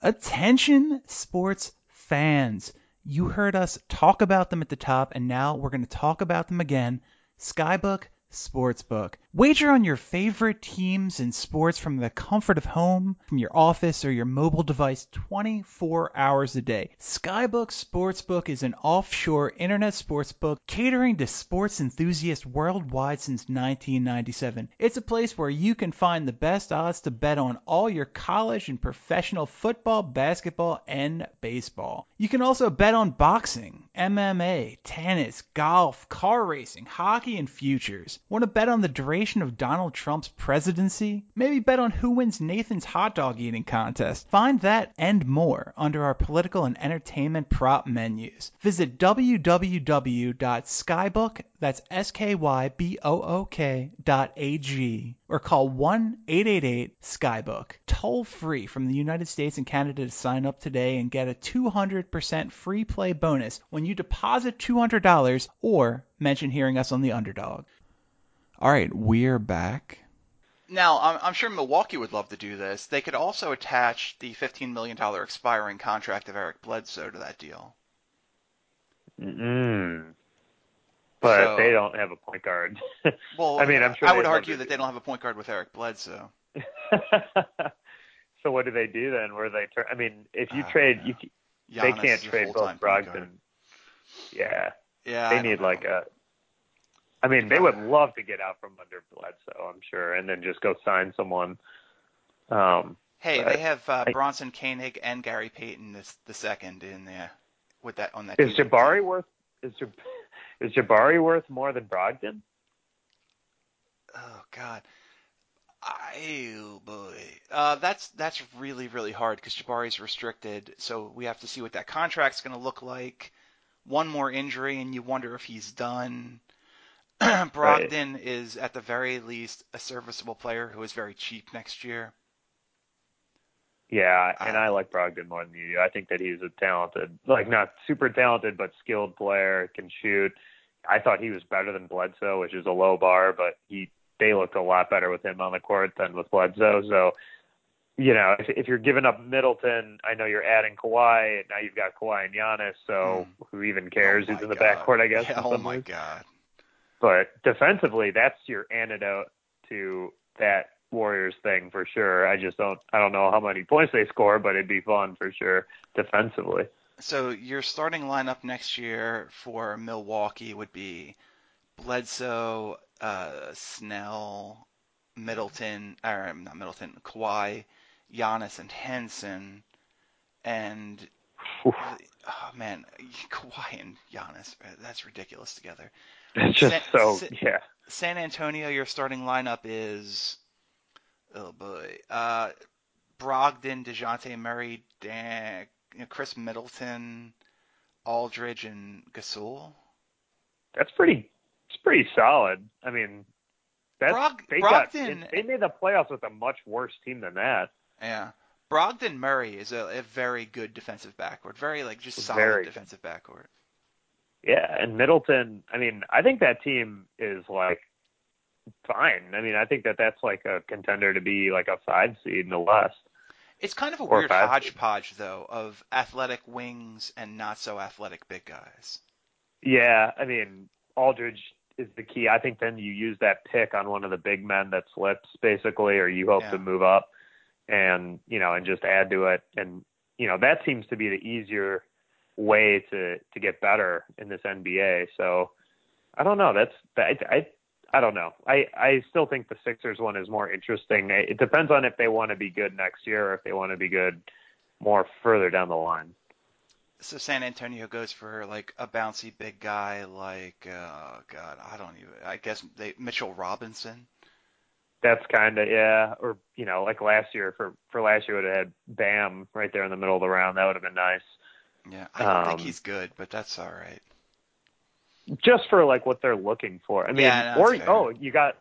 Attention, sports fans. You heard us talk about them at the top, and now we're going to talk about them again. Skybook Sportsbook. Wager on your favorite teams and sports from the comfort of home, from your office or your mobile device 24 hours a day. Skybook Sportsbook is an offshore internet sportsbook catering to sports enthusiasts worldwide since 1997. It's a place where you can find the best odds to bet on all your college and professional football, basketball, and baseball. You can also bet on boxing, MMA, tennis, golf, car racing, hockey, and futures. Want to bet on the duration of Donald Trump's presidency? Maybe bet on who wins Nathan's hot dog eating contest. Find that and more under our political and entertainment prop menus. Visit www.skybook, that's S-K-Y-B-O-O-K dot A-G, or call 1-888-SKYBOOK. Toll free from the United States and Canada to sign up today and get a 200% free play bonus when you deposit $200 or mention hearing us on the underdog. All right, we're back. Now, I'm, I'm sure Milwaukee would love to do this. They could also attach the $15 million expiring contract of Eric Bledsoe to that deal. Mm. But So- they don't have a point guard. [LAUGHS] Well, I mean, I'm sure I they'd argue that do they don't have a point guard with Eric Bledsoe. [LAUGHS] so what do they do then? Where they turn? I mean, if you I trade, don't you they Giannis can't trade both full-time Brogdon. Yeah, Yeah, they I need like a. I mean, they would love to get out from under Bledsoe, I'm sure, and then just go sign someone. Um, Hey, they have uh, I- Bronson Koenig and Gary Payton this the second in there with that on that. is Jabari team. worth? Is is Jabari worth more than Brogdon? Oh God. Oh boy. Uh, that's that's really really hard because Jabari's restricted, so we have to see what that contract's going to look like. One more injury, and you wonder if he's done. [CLEARS THROAT] Brogdon is at the very least a serviceable player who is very cheap next year. Yeah, uh, and I- I like Brogdon more than you. do. I think that he's a talented, like not super talented, but skilled player, can shoot. I thought he was better than Bledsoe, which is a low bar, but he they looked a lot better with him on the court than with Bledsoe. So, you know, if, if you're giving up Middleton, I know you're adding Kawhi. And now you've got Kawhi and Giannis, so hmm. who even cares Oh who's in the God. backcourt? I guess. Yeah, oh my. God. But defensively, that's your antidote to that Warriors thing for sure. I just don't I don't know how many points they score, but it'd be fun for sure defensively. So your starting lineup next year for Milwaukee would be Bledsoe, uh, Snell, Middleton, or um, not Middleton, Kawhi, Giannis, and Henson. And Oof. oh man, Kawhi and Giannis, that's ridiculous together. It's just Sa- so yeah. San Antonio, your starting lineup is oh boy, uh, Brogdon, Dejounte Murray, Dan, you know, Khris Middleton, Aldridge, and Gasol. That's pretty it's pretty solid. I mean that's Brog- they got they made the playoffs with a much worse team than that. Yeah. Brogdon Murray is a, a very good defensive backcourt. Very like just solid Very. defensive backcourt. Yeah, and Middleton, I mean, I think that team is like fine. I mean, I think that that's like a contender to be like a five seed in the West. It's kind of a weird hodgepodge though of athletic wings and not so athletic big guys. Yeah, I mean, Aldridge is the key. I think then you use that pick on one of the big men that slips, basically, or you hope Yeah. to move up and, you know, and just add to it. And, you know, that seems to be the easier way to, to get better in this NBA. So I don't know. That's, I, I, I don't know. I, I still think the Sixers one is more interesting. It depends on if they want to be good next year or if they want to be good more further down the line. So San Antonio goes for like a bouncy big guy like uh god, I don't even I guess they Mitchell Robinson. That's kind of yeah, or you know, like last year for for last year would have had Bam right there in the middle of the round. That would have been nice, Yeah, I don't think Um, he's good, but that's all right. just for like what they're looking for. I mean, Yeah, no, or fair. oh, you got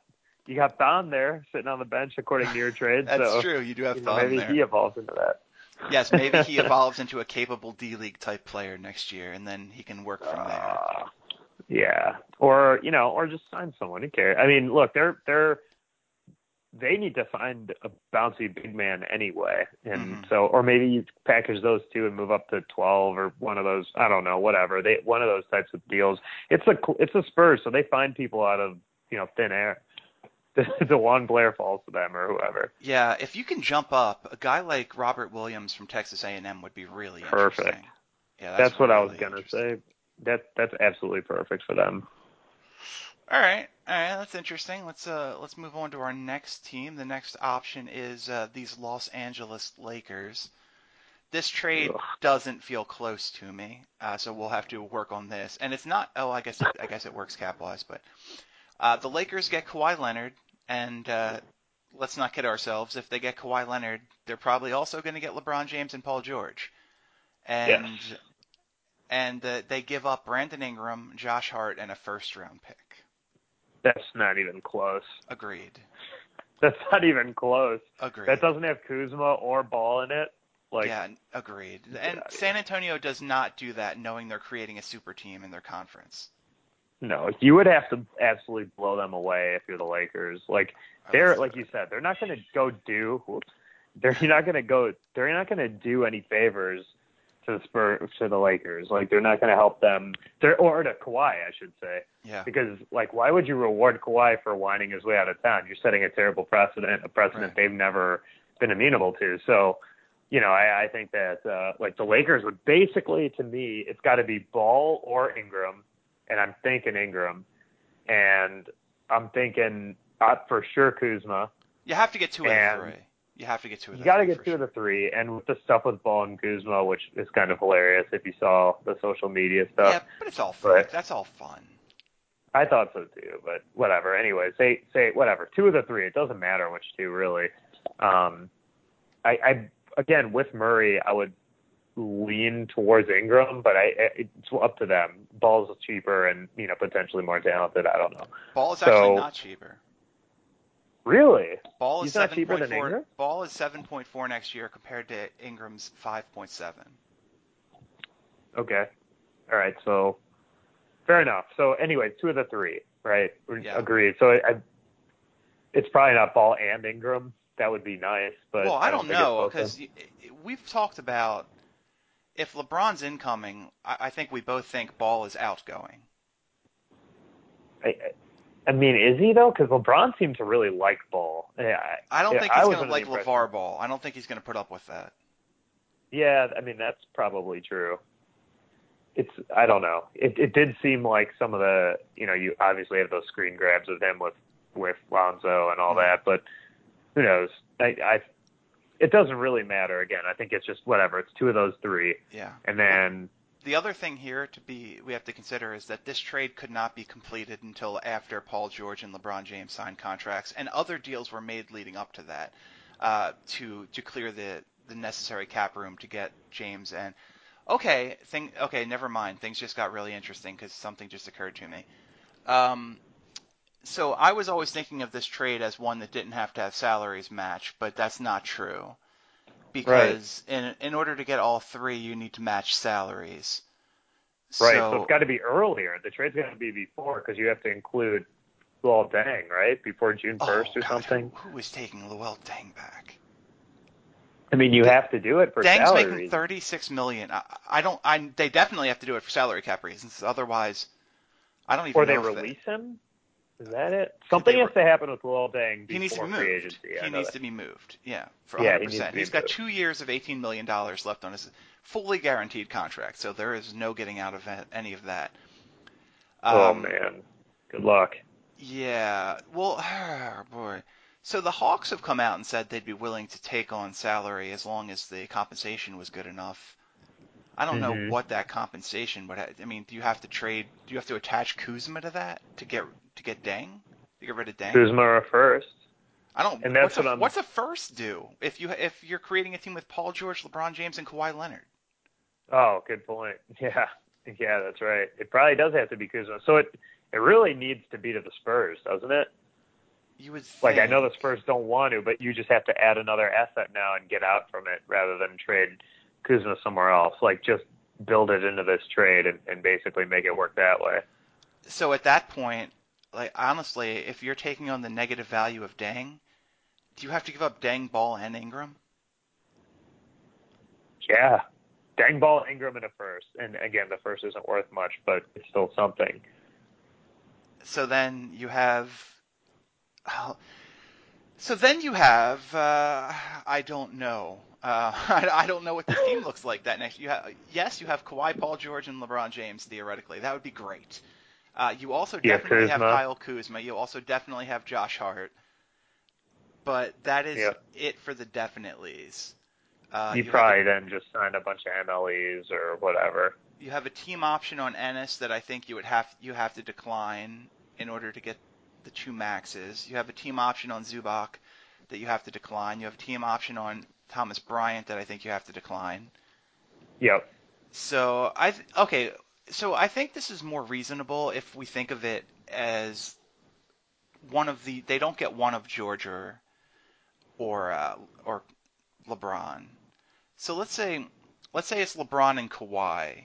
you got Thon there sitting on the bench according to your trade. [LAUGHS] That's so true. You do have you know, Thon maybe there. he evolves into that. Yes, maybe he [LAUGHS] evolves into a capable D League type player next year, and then he can work from there. Uh, yeah, or you know, or just sign someone. Who cares? I mean, look, they're they're they need to find a bouncy big man anyway, and Mhm. so or maybe you package those two and move up to twelve or one of those. I don't know, whatever. They one of those types of deals. It's a it's a Spurs, so they find people out of you know thin air. [LAUGHS] DeJuan Blair falls to them or whoever. Yeah, if you can jump up, a guy like Robert Williams from Texas A&M would be really Perfect. interesting. Yeah, That's, what I was gonna say. That that's absolutely perfect for them. All right, all right, that's interesting. Let's uh let's move on to our next team. The next option is uh, these Los Angeles Lakers. This trade Ugh. doesn't feel close to me, uh, so we'll have to work on this. And it's not. Oh, I guess it, I guess it works cap wise, but uh, the Lakers get Kawhi Leonard, and uh, let's not kid ourselves. If they get Kawhi Leonard, they're probably also going to get LeBron James and Paul George, and Yes. and uh, they give up Brandon Ingram, Josh Hart, and a first round pick. That's not even close. Agreed. That's not even close. Agreed. That doesn't have Kuzma or Ball in it. Like yeah, agreed. And outta San Antonio does not do that, knowing they're creating a super team in their conference. no, you would have to absolutely blow them away if you're the Lakers. Like they're like you said, they're not going to go do. whoops, They're not going to go. They're not going to do any favors to the Spurs to the Lakers. Like they're not going to help them. They're or to Kawhi, I should say. Yeah. Because like, why would you reward Kawhi for whining his way out of town? You're setting a terrible precedent, a precedent Right. they've never been amenable to. So, you know, I, I think that uh, like the Lakers would basically, to me, it's got to be Ball or Ingram, and I'm thinking Ingram, and I'm thinking uh, for sure Kuzma. You have to get two And- three. You have to get two of You the got to get two sure. of the three, and with the stuff with Ball and Kuzma, which is kind of hilarious if you saw the social media stuff. Yeah, but it's all fun. But- That's all fun. I thought so too, but whatever. Anyway, say say whatever. Two of the three. It doesn't matter which two really. Um, I, I again with Murray, I would lean towards Ingram, but I it's up to them. Ball's is cheaper and you know potentially more talented. I don't know. Ball is actually not cheaper. Really? Ball is not cheaper point than. Ingram? Ball is seven point four next year compared to Ingram's five point seven. Okay. All right. So fair enough. So anyway, two of the three, right? Yeah. Agreed. So I, I, it's probably not Ball and Ingram. That would be nice, but well, I, don't, it's know because we've talked about if LeBron's incoming, I, I think we both think Ball is outgoing. I, I mean, is he though? Because LeBron seemed to really like Ball. Yeah, I don't yeah, think I he's going to like LeVar Ball. I don't think he's going to put up with that. Yeah, I mean that's probably true. It's I don't know. It it did seem like some of the you know you obviously have those screen grabs of him with with Lonzo and all Mhm. that, but who knows? I I it doesn't really matter. Again, I think it's just whatever. It's two of those three, Yeah. and then The other thing here to be we have to consider is that this trade could not be completed until after Paul George and LeBron James signed contracts, and other deals were made leading up to that uh, to to clear the the necessary cap room to get James and okay thing okay never mind. Things just got really interesting because something just occurred to me. Um, so I was always thinking of this trade as one that didn't have to have salaries match, but that's not true because in in order to get all three, you need to match salaries. right. So, So, it's got to be earlier. The trade's got to be before because you have to include Luol Deng, right? Before June oh, first or God, something. Who, who is taking Luol Deng back? I mean, you have to do it for Deng's salary making thirty six million. I, I don't. I they definitely have to do it for salary cap reasons. Otherwise, I don't even or they release him. Is that it? Something they has to happen with Luol Deng He needs to before be free moved. agency. He needs that. to be moved. Yeah, for Yeah, 100%. he needs to be He's got two years of $18 million left on his fully guaranteed contract, so there is no getting out of any of that. oh Um, man, good luck. Yeah. Well, [SIGHS] boy. So the Hawks have come out and said they'd be willing to take on salary as long as the compensation was good enough. I don't know Mhm. what that compensation would. Ha- I mean, do you have to trade? Do you have to attach Kuzma to that to get to get Deng? To get rid of Deng? Kuzma first. I don't. and that's what's, a, what I'm- what's a first do if you if you're creating a team with Paul George, LeBron James, and Kawhi Leonard? Oh, good point. [LAUGHS] Yeah, yeah, that's right. It probably does have to be Kuzma. So it it really needs to be to the Spurs, doesn't it? You would Like I know the. Spurs don't want to, but you just have to add another asset now and get out from it rather than trade Kuzma somewhere else. Like just build it into this trade and, and basically make it work that way. So at that point, like honestly, if you're taking on the negative value of Deng, Do you have to give up Deng Ball and Ingram? Yeah. Deng Ball, Ingram in a first. And again, the first isn't worth much, but it's still something. So then you have. oh, so then you have. Uh, I don't know. Uh, [LAUGHS] I, I don't know what the team [LAUGHS] looks like that next. You have yes, you have Kawhi, Paul George, and LeBron James theoretically. That would be great. Uh, you also Yeah, definitely have Kyle Kuzma. You also definitely have Josh Hart. But that is Yep. it for the definitelys. Uh, you a- probably then just sign a bunch of MLEs or whatever. you have a team option on Ennis that I think you would have you have to decline in order to get the two maxes. You have a team option on Zubac that you have to decline. You have a team option on Thomas Bryant that I think you have to decline. Yep. So I th- okay, so I think this is more reasonable if we think of it as one of the they don't get one of George or or uh, or LeBron. So let's say let's say it's LeBron and Kawhi,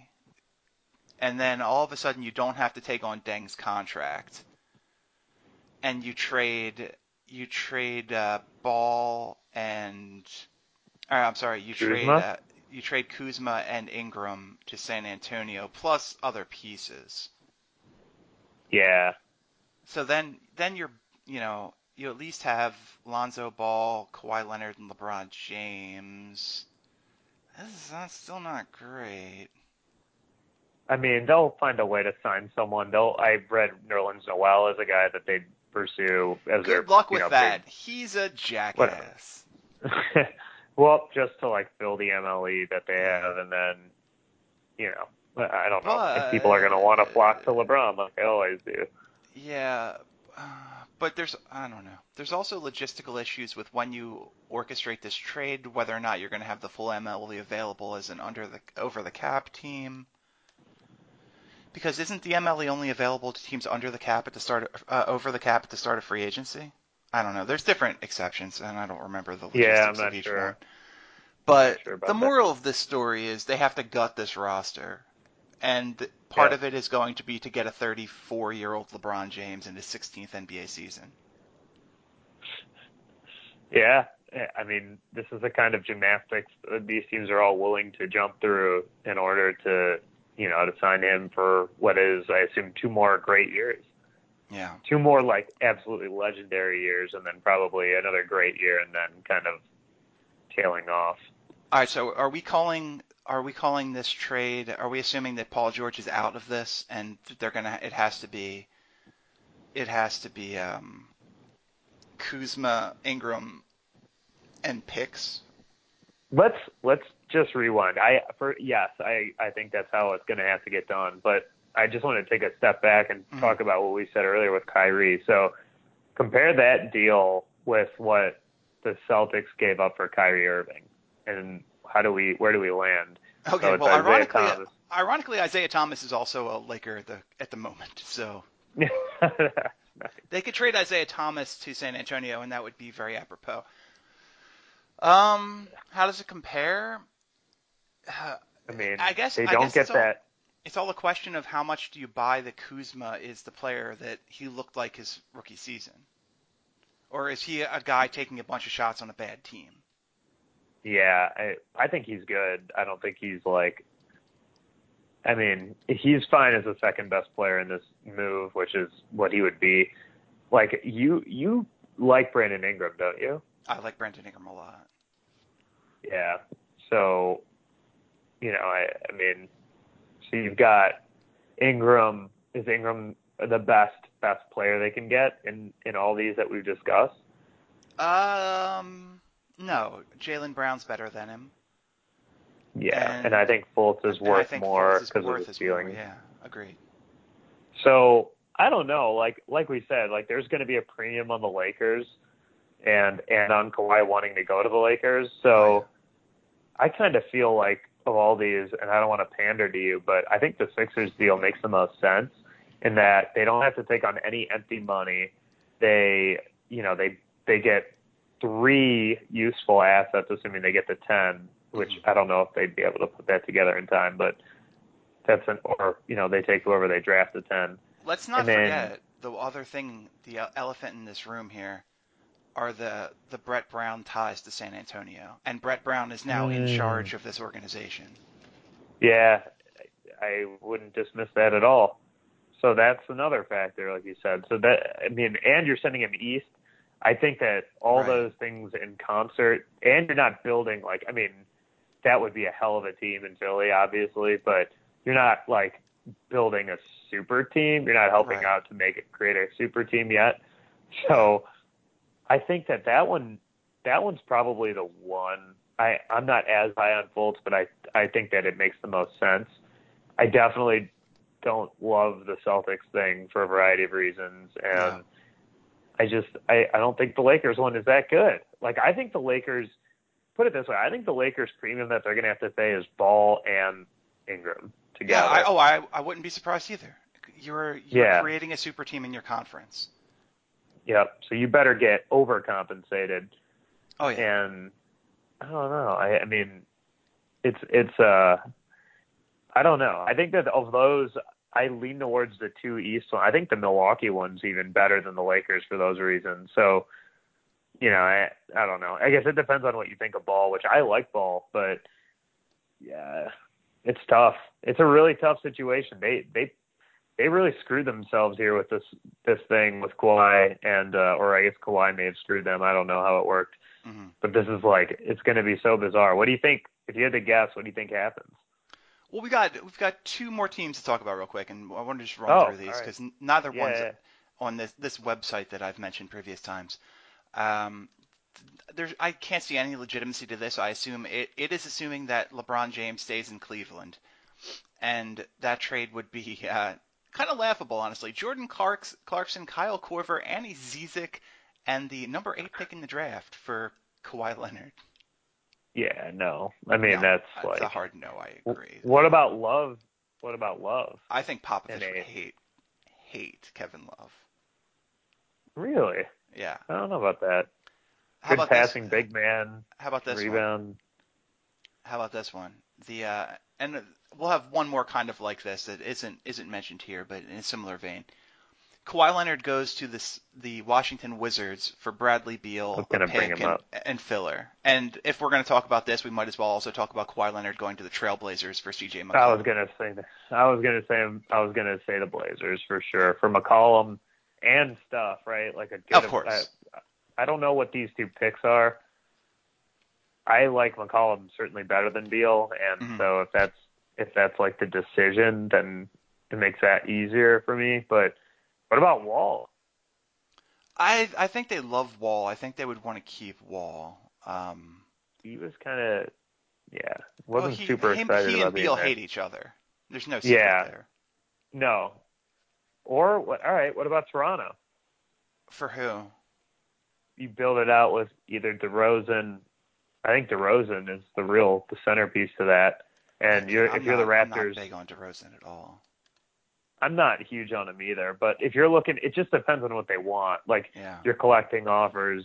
and then all of a sudden you don't have to take on Deng's contract, and you trade you trade uh, Ball and or, I'm sorry, you trade Kuzma? uh, you trade Kuzma and Ingram to San Antonio plus other pieces. Yeah. So then then you're you know you at least have Lonzo Ball, Kawhi Leonard, and LeBron James. This is not, still not great. I mean, they'll find a way to sign someone. They'll. I read Nerlens Noel as a guy that they'd pursue as their. Good luck you with know, that. He's a jackass. [LAUGHS] well, just to like fill the MLE that they have, and then, you know, I don't know if people are going to want to flock to LeBron like they always do. Yeah, uh, but there's I don't know. There's also logistical issues with when you orchestrate this trade, whether or not you're going to have the full MLE available as an under the over the cap team. Because isn't the MLE only available to teams under the cap at the start of, uh, over the cap at the start of free agency? I don't know. There's different exceptions, and I don't remember the logistics Yeah, I'm of not each sure. one. But sure the that. moral of this story is they have to gut this roster, and part Yeah. of it is going to be to get a 34-year-old LeBron James in his 16th NBA season. Yeah, I mean, this is the kind of gymnastics that these teams are all willing to jump through in order to, you know, to sign him for what is, I assume, two more great years. Yeah. Two more like absolutely legendary years, and then probably another great year, and then kind of tailing off. All right. So are we calling? Are we calling this trade? Are we assuming that Paul George is out of this, and they're gonna? It has to be. It has to be um, Kuzma, Ingram, and picks. Let's let's just rewind. I for yes, I I think that's how it's going to have to get done. But I just want to take a step back and Mhm. talk about what we said earlier with Kyrie. So compare that deal with what the Celtics gave up for Kyrie Irving, and how do we where do we land? Okay. So well, Isaiah ironically, Thomas. ironically, Isaiah Thomas is also a Laker at the at the moment. So [LAUGHS] they could trade Isaiah Thomas to San Antonio, and that would be very apropos. Um, how does it compare? Uh, [SIGHS] I mean, I guess- they don't guess get all- that. It's all a question of how much do you buy that Kuzma is the player that he looked like his rookie season, or is he a guy taking a bunch of shots on a bad team? Yeah, I I think he's good. I don't think he's like. I mean, he's fine as the second best player in this move, which is what he would be. Like you, you like Brandon Ingram, don't you? I like Brandon Ingram a lot. Yeah. So, you know, I I mean, so you've got Ingram. Is Ingram the best best player they can get in in all these that we've discussed? Um, no, Jaylen Brown's better than him. Yeah, And- and, I think Fultz is worth more because of his ceiling. Yeah, agreed. So I don't know. Like like we said, like there's going to be a premium on the Lakers, and and on Kawhi wanting to go to the Lakers. So I kind of feel like of all these, and I don't want to pander to you, but I think the Sixers deal makes the most sense in that they don't have to take on any empty money. They you know they they get three useful assets, assuming they get the ten, which mm-hmm. I don't know if they'd be able to put that together in time, but that's an or you know they take whoever they draft the ten. Let's not then- forget the other thing, the elephant in this room here. Are the the Brett Brown ties to San Antonio, and Brett Brown is now in Mm. charge of this organization. Yeah, I wouldn't dismiss that at all. So that's another factor, like you said. So that I mean, and you're sending him east. I think that all Right. those things in concert, and you're not building like I mean, that would be a hell of a team in Philly, obviously, but you're not like building a super team. You're not helping Right. out to make it create a super team yet. So I think that that one that one's probably the one. I I'm not as high on Fultz, but I I think that it makes the most sense. I definitely don't love the Celtics thing for a variety of reasons, and Yeah. I just I I don't think the Lakers one is that good. Like I think the Lakers put it this way, I think the Lakers premium that they're gonna have to pay is Ball and Ingram Yeah, together. I, oh, I I wouldn't be surprised either. You're you're Yeah. creating a super team in your conference. Yep. So you better get overcompensated Oh yeah. and I don't know. I, I mean, it's it's uh, I don't know. I think that of those, I lean towards the two East one. I think the Milwaukee one's even better than the Lakers for those reasons. So, you know, I I don't know. I guess it depends on what you think of Ball, which I like Ball, but yeah, it's tough. It's a really tough situation. They they they really screwed themselves here with this this thing with Kawhi and uh, or I guess Kawhi may have screwed them. I don't know how it worked hmm but this is like it's going to be so bizarre. What do you think? If you had to guess, what do you think happens? Well, we got we've got two more teams to talk about real quick, and I want to just run Oh, through these all right. because neither Yeah, one's yeah. on this this website that I've mentioned previous times. Um, there's I can't see any legitimacy to this. I assume it, it is assuming that LeBron James stays in Cleveland, and that trade would be [LAUGHS] uh, kind of laughable, honestly. Jordan Clarks, Clarkson, Kyle Korver, Ante Zizic, and the number eight pick in the draft for Kawhi Leonard. Yeah, no. I mean, No, that's that's like. a hard no. I agree. What about Love? What about Love? I think Popovich would hate hate Kevin Love. Really? Yeah. I don't know about that. How Good about passing, this? big man, How about this one? rebound. How about this one? The uh, and we'll have one more kind of like this that isn't isn't mentioned here, but in a similar vein. Kawhi Leonard goes to this the Washington Wizards for Bradley Beal, a pick, and, and filler. And if we're going to talk about this, we might as well also talk about Kawhi Leonard going to the Trailblazers for CJ McCollum. I was gonna say that. I was gonna say. I was gonna say the Blazers for sure for McCollum and stuff, right? Like a. Of course. I, I don't know what these two picks are. I like McCollum certainly better than Beal, and Mhm. so if that's if that's like the decision, then it makes that easier for me. But what about Wall? I I think they love Wall. I think they would want to keep Wall. Um, He was kind of yeah, wasn't he, super him, excited he and Beal there. hate each other. There's no secret Yeah. there. No. Or what? All right. What about Toronto? For who? you build it out with either DeRozan. I think DeRozan is the real the centerpiece to that. And you're, I'm if you're the not- I'm Raptors, not big on DeRozan at all. I'm not huge on them either. But if you're looking, it just depends on what they want. Like Yeah. you're collecting offers.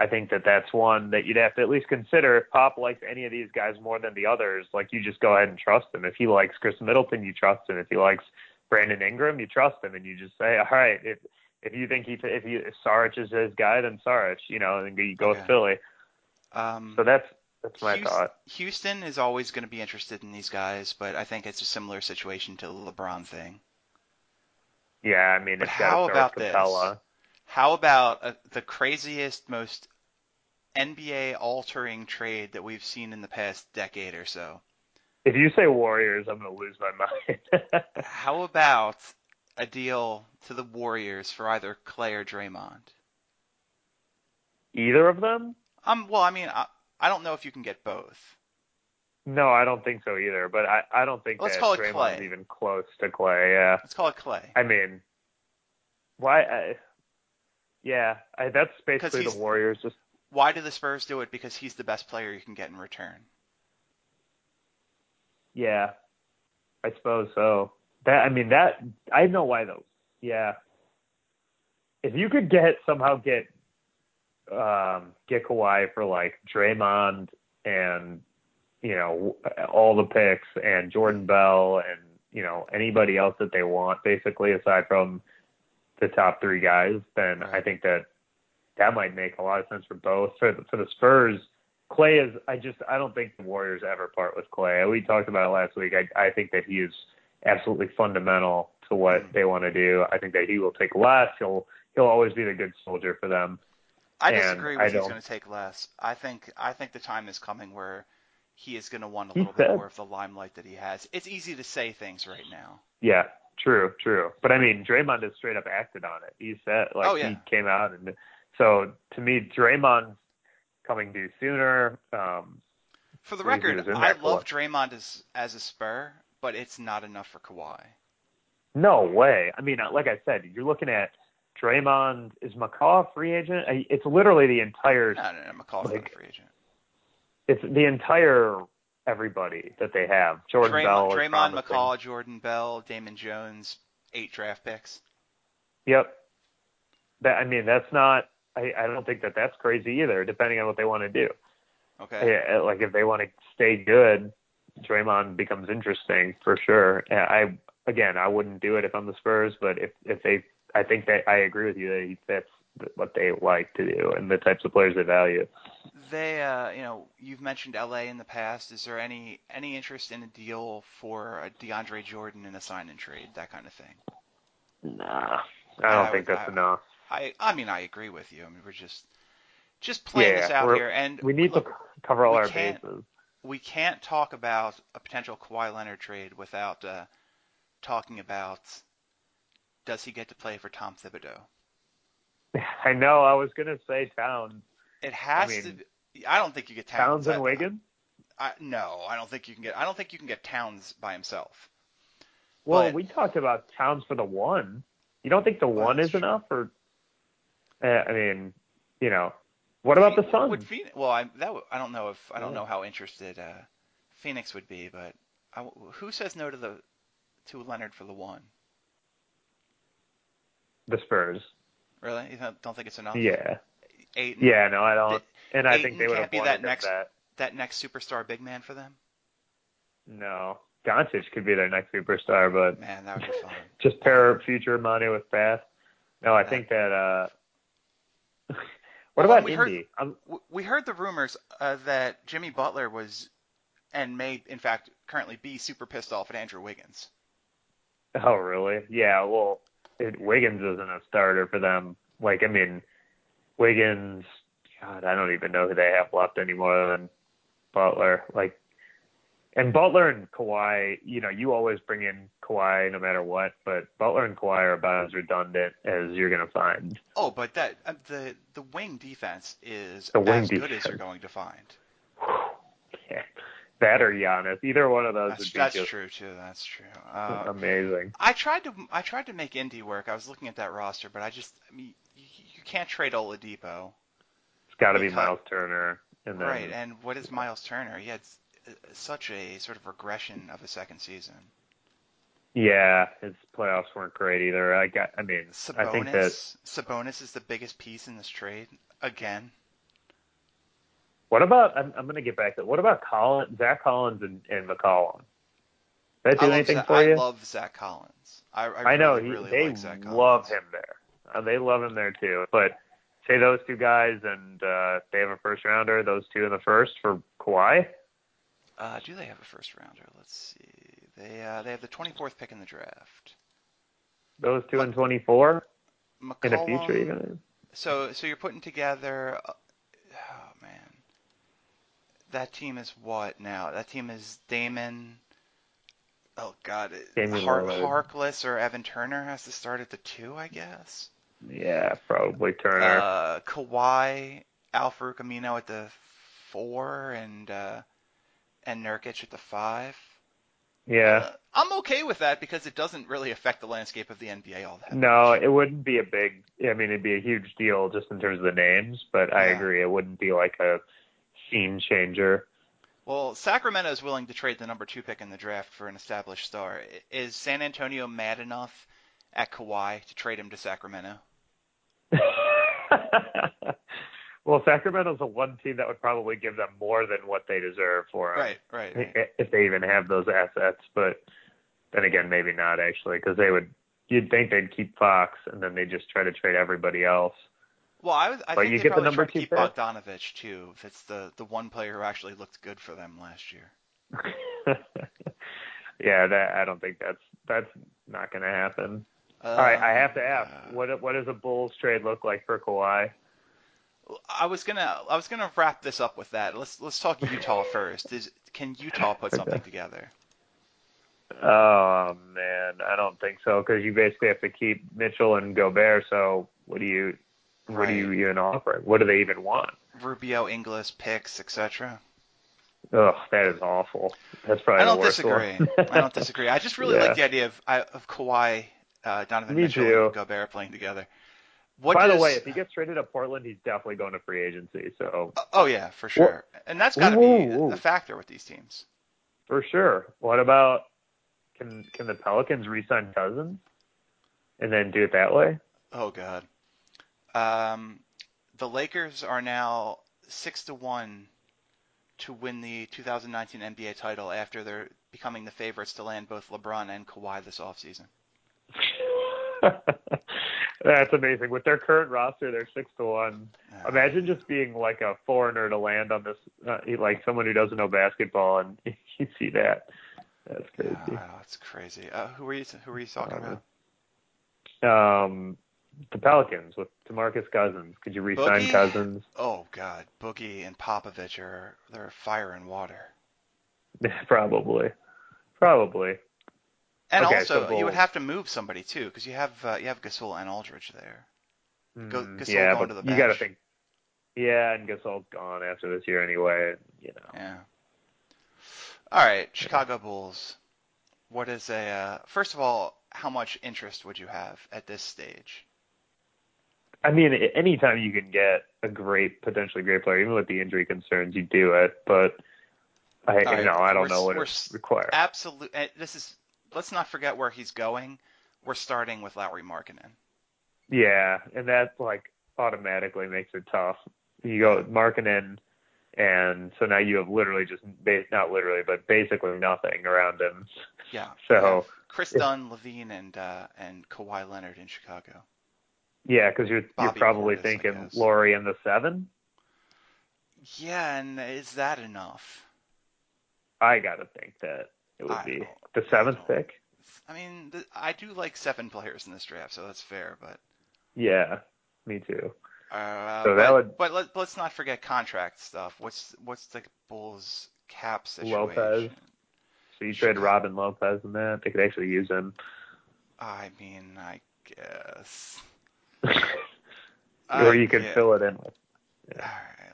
I think that that's one that you'd have to at least consider. If Pop likes any of these guys more than the others, like you just go ahead and trust him. If he likes Khris Middleton, you trust him. If he likes Brandon Ingram, you trust him, and you just say, all right, if if you think he if you if Saric is his guy, then Saric, you know, and you go Okay. with Philly. Um, So that's that's my Houston, thought. Houston is always going to be interested in these guys, but I think it's a similar situation to the LeBron thing. Yeah, I mean, But it's how to about this? How about uh, the craziest, most NBA altering trade that we've seen in the past decade or so? If you say Warriors, I'm gonna lose my [LAUGHS] mind. How about a deal to the Warriors for either Clay or Draymond? Either of them? Um, well, I mean, I, I don't know if you can get both. No, I don't think so either. But I I don't think Let's that call it Draymond's Clay. even close to Clay. Yeah. Let's call it Clay. I mean, why? I, yeah, I, that's basically the Warriors. Just Why do the Spurs do it? Because he's the best player you can get in return. yeah, I suppose so. That I mean that I know why though. Yeah, if you could get somehow get um get Kawhi for like Draymond and you know all the picks and Jordan Bell and you know anybody else that they want basically aside from the top three guys, then I think that that might make a lot of sense for both. For the, for the Spurs, Clay is. I just I don't think the Warriors ever part with Clay. We talked about it last week. I I think that he is absolutely fundamental to what Mm. they want to do. I think that he will take less. He'll he'll always be the good soldier for them. I disagree I with he's don't- going to take less. I think I think the time is coming where he is going to want a He little bit more of the limelight that he has. It's easy to say things right now. Yeah, true, true. But I mean, Draymond has straight up acted on it. He said, like, Oh, yeah. he came out and so to me, Draymond's coming due sooner. Um, For the record, I love. Draymond as as a Spur, but it's not enough for Kawhi. no way. I mean, like I said, you're looking at Draymond. Is McCaw a free agent? It's literally the entire. No, no, no. McCaw's not Like, a free agent. It's the entire everybody that they have. Jordan Bell. Draymond, is Draymond promising. McCaw, Jordan Bell, Damian Jones, eight draft picks. Yep. That I mean, that's not. I, I don't think that that's crazy either. Depending on what they want to do. Okay. Yeah, uh, like if they want to stay good, Draymond becomes interesting for sure. I again, I wouldn't do it if I'm the Spurs, but if if they, I think that I agree with you that he fits what they like to do and the types of players they value. They, uh, you know, you've mentioned LA in the past. Is there any any interest in a deal for uh, DeAndre Jordan in a sign and trade, that kind of thing? Nah, I don't I think would- that's I- enough. I, I mean, I agree with you. I mean, we're just just playing Yeah, this out here, and We need look, to cover all our bases. we can't talk about a potential Kawhi Leonard trade without uh, talking about does he get to play for Tom Thibodeau? [LAUGHS] I know. I was gonna say Towns, It has mean, to. Be, I don't think you get Towns. Towns and I- Wiggins. I, no, I don't think you can get. I don't think you can get Towns by himself. Well, but- we talked about Towns for the one. You don't think the one is true. enough, or? Uh, I mean, you know, what about the Phoenix- Suns? Would Phoenix, well, I that I don't know if I don't Yeah. know how interested uh, Phoenix would be, but I w who says no to the to Leonard for the one? The Spurs. Really? You don't- think it's enough? Yeah. Yeah, no, I don't. And I think they would have be that next- that. That next superstar big man for them? No, Doncic could be their next superstar, but Man, that would be fun. [LAUGHS] just pair future money with Bath. No, I think that. uh [LAUGHS] What Well, about we heard- Indy? I'm, We heard the rumors uh, that Jimmy Butler was, and may in fact currently be super pissed off at Andrew Wiggins. oh, really? Yeah. Well, it, Wiggins isn't a starter for them. Like, I mean, Wiggins. God, I don't even know who they have left anymore than Butler. Like, and Butler and Kawhi. You know, you always bring in Kawhi no matter what, but Butler and Kawhi are about as redundant as you're gonna find. Oh, but that uh, the the wing defense is The wing as good as defense. you're going to find. [SIGHS] [SIGHS] That or Giannis. Either one of those That's, would be that's just true too. That's true. Uh, amazing. I tried to I tried to make Indy work. I was looking at that roster, but I just I mean you, you can't trade Oladipo, It's got to be Miles Turner, and then right? And what is Miles Turner? He had uh, such a sort of regression of a second season. yeah, his playoffs weren't great either. I got. I mean, I think that. Sabonis Sabonis is the biggest piece in this trade again. What about? I'm, I'm going to get back to. What about Collins, Zach Collins, and, and McCollum? Did that do I anything for I you? I love Zach Collins. I, I, I know really, he, really they like love him there. Uh, they love him there too. But say those two guys, and uh, they have a first rounder. Those two in the first for Kawhi. Uh, do they have a first rounder? Let's see. They uh, they have the 24th pick in the draft. Those two in 24 in the future even. So so you're putting together. Uh, that team is what now? That team is Damon. Oh God, Damian Har- Harkless or Evan Turner has to start at the two, I guess. Yeah, probably Turner. Uh, Kawhi, Al-Farouq Aminu at the four, and uh, and Nurkic at the five. yeah. Uh, I'm okay with that because it doesn't really affect the landscape of the NBA all that No, much. it wouldn't be a big. I mean, it'd be a huge deal just in terms of the names, but I agree, it wouldn't be like a scene changer. Well, Sacramento is willing to trade the number two pick in the draft for an established star. Is San Antonio mad enough at Kawhi to trade him to Sacramento? [LAUGHS] well, Sacramento's the one team that would probably give them more than what they deserve for him, Right, right. right. if they even have those assets. But then again, maybe not actually, because they would. You'd think they'd keep Fox, and then they just try to trade everybody else. Well, I, was, I But think you they get the probably number try to two keep pick. Bogdanovich too. If it's the the one player who actually looked good for them last year. [LAUGHS] yeah, that I don't think that's that's not going to happen. Uh, All right, I have to ask, uh, what what does a Bulls trade look like for Kawhi? I was gonna I was gonna wrap this up with that. Let's let's talk Utah [LAUGHS] first. Is can Utah put something Okay. together? Oh man, I don't think so because you basically have to keep Mitchell and Gobert. So what do you what do you even offer? What do they even want? Rubio, Ingles, picks, etc. Ugh, that is awful. That's probably I don't the worst disagree. I don't disagree. I just really Yeah. like the idea of I- of Kawhi, uh, Donovan Me Mitchell, too. and Gobert playing together. What By the way, if he gets traded to Portland, he's definitely going to free agency. So oh yeah, for sure, and that's got to be whoa. a factor with these teams. for sure. What about can can the Pelicans re-sign Cousins and then do it that way? Oh god. Um, the Lakers are now six to one to win the 2019 NBA title after they're becoming the favorites to land both LeBron and Kawhi this offseason. [LAUGHS] That's amazing. With their current roster, they're six to one. Uh, Imagine just being like a foreigner to land on this, uh, like someone who doesn't know basketball, and [LAUGHS] you see that. That's crazy. Oh, it's crazy. Uh, who are you? Who are you talking Uh, about? Um, the Pelicans with Demarcus Cousins. Could you re-sign Boogie? Cousins? Oh God, Boogie and Popovich are they're fire and water. [LAUGHS] Probably. Probably. And Okay, also, so you would have to move somebody too, because you have uh, you have Gasol and Aldridge there. Go- Mm, Gasol yeah, going to the you got to think. Yeah, and Gasol's gone after this year anyway. You know. Yeah. All right, Chicago Bulls. What is a uh, first of all? How much interest would you have at this stage? I mean, anytime you can get a great, potentially great player, even with the injury concerns, you do it. But I, All right, you know, I don't we're- know what it requires. Absolute. eh, This is. Let's not forget where he's going. We're starting with Lauri Markkanen. Yeah, and that like automatically makes it tough. You go Markkinen, and so now you have literally just not literally, but basically nothing around him. Yeah. [LAUGHS] So- Kris Dunn, LaVine, and uh, and Kawhi Leonard in Chicago. Yeah, because you're you're probably Portis, thinking. Lauri in the seven. Yeah, and is that enough? I gotta think that it would I be the seventh don't. pick. I mean, th- I do like seven players in this draft, so that's fair. But Yeah, me too. uh, So but, that would- but let, let's not forget contract stuff. What's what's the Bulls cap situation? Lopez. So you trade Robin Lopez in that they could actually use him. I mean, I guess. [LAUGHS] or you could guess. fill it in with.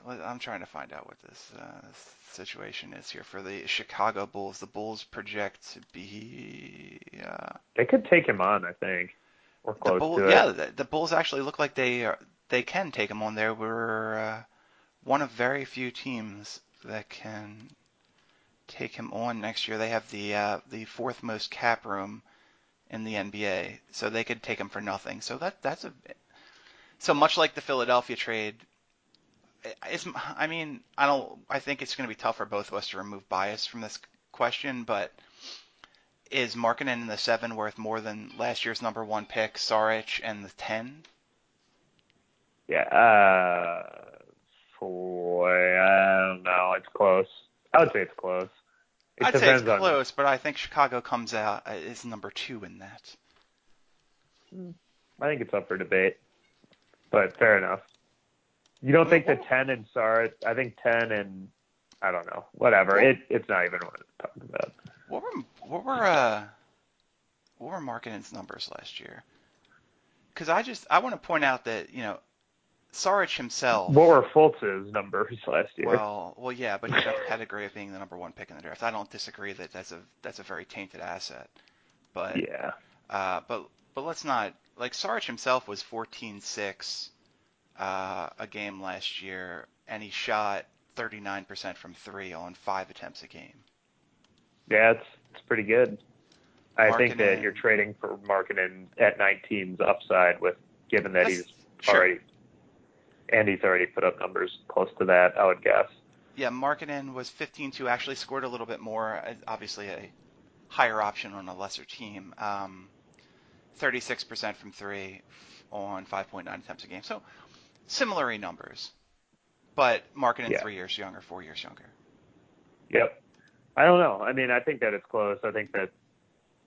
All right, I'm trying to find out what this, uh, this situation is here for the Chicago Bulls. The Bulls project to be uh, They could take him on, I think, or the close Bull, to yeah, it. the, the Bulls actually look like they are, they can take him on. There were uh, one of very few teams that can take him on next year. They have the uh, the fourth most cap room in the NBA, so they could take him for nothing. So that that's a so much like the Philadelphia trade. It's, I mean, I don't. I think it's going to be tough for both of us to remove bias from this question, but is Markkanen in the seven worth more than last year's number one pick, Saric, and the ten? Yeah. Uh, boy, I don't know. It's close. I would say it's close. It I'd say it's on. close, but I think Chicago comes out uh, is number two in that. I think it's up for debate, but fair enough. You don't think the ten and Saric? I think ten and I don't know. Whatever. It it's not even what I'm talking about. What were what were uh what were Markkanen's numbers last year? Because I just I want to point out that you know Saric himself. What were Fultz's numbers [LAUGHS] last year? Well, well, yeah, but he's got the pedigree of being the number one pick in the draft. I don't disagree that that's a that's a very tainted asset, but yeah. uh, but but let's not like Sarge himself was 14-6 uh, a game last year, and he shot 39% from three on five attempts a game. Yeah, it's it's pretty good. I think that you're trading for Markkanen at 19's upside with given that That's- he's sure. already and he's already put up numbers close to that, I would guess. Yeah, Markkanen was 15-2, actually scored a little bit more, uh, obviously a higher option on a lesser team. Um, 36% from three on 5.9 attempts a game. So similar numbers, but Markkanen Yeah. three years younger, four years younger. Yep. I don't know. I mean, I think that it's close. I think that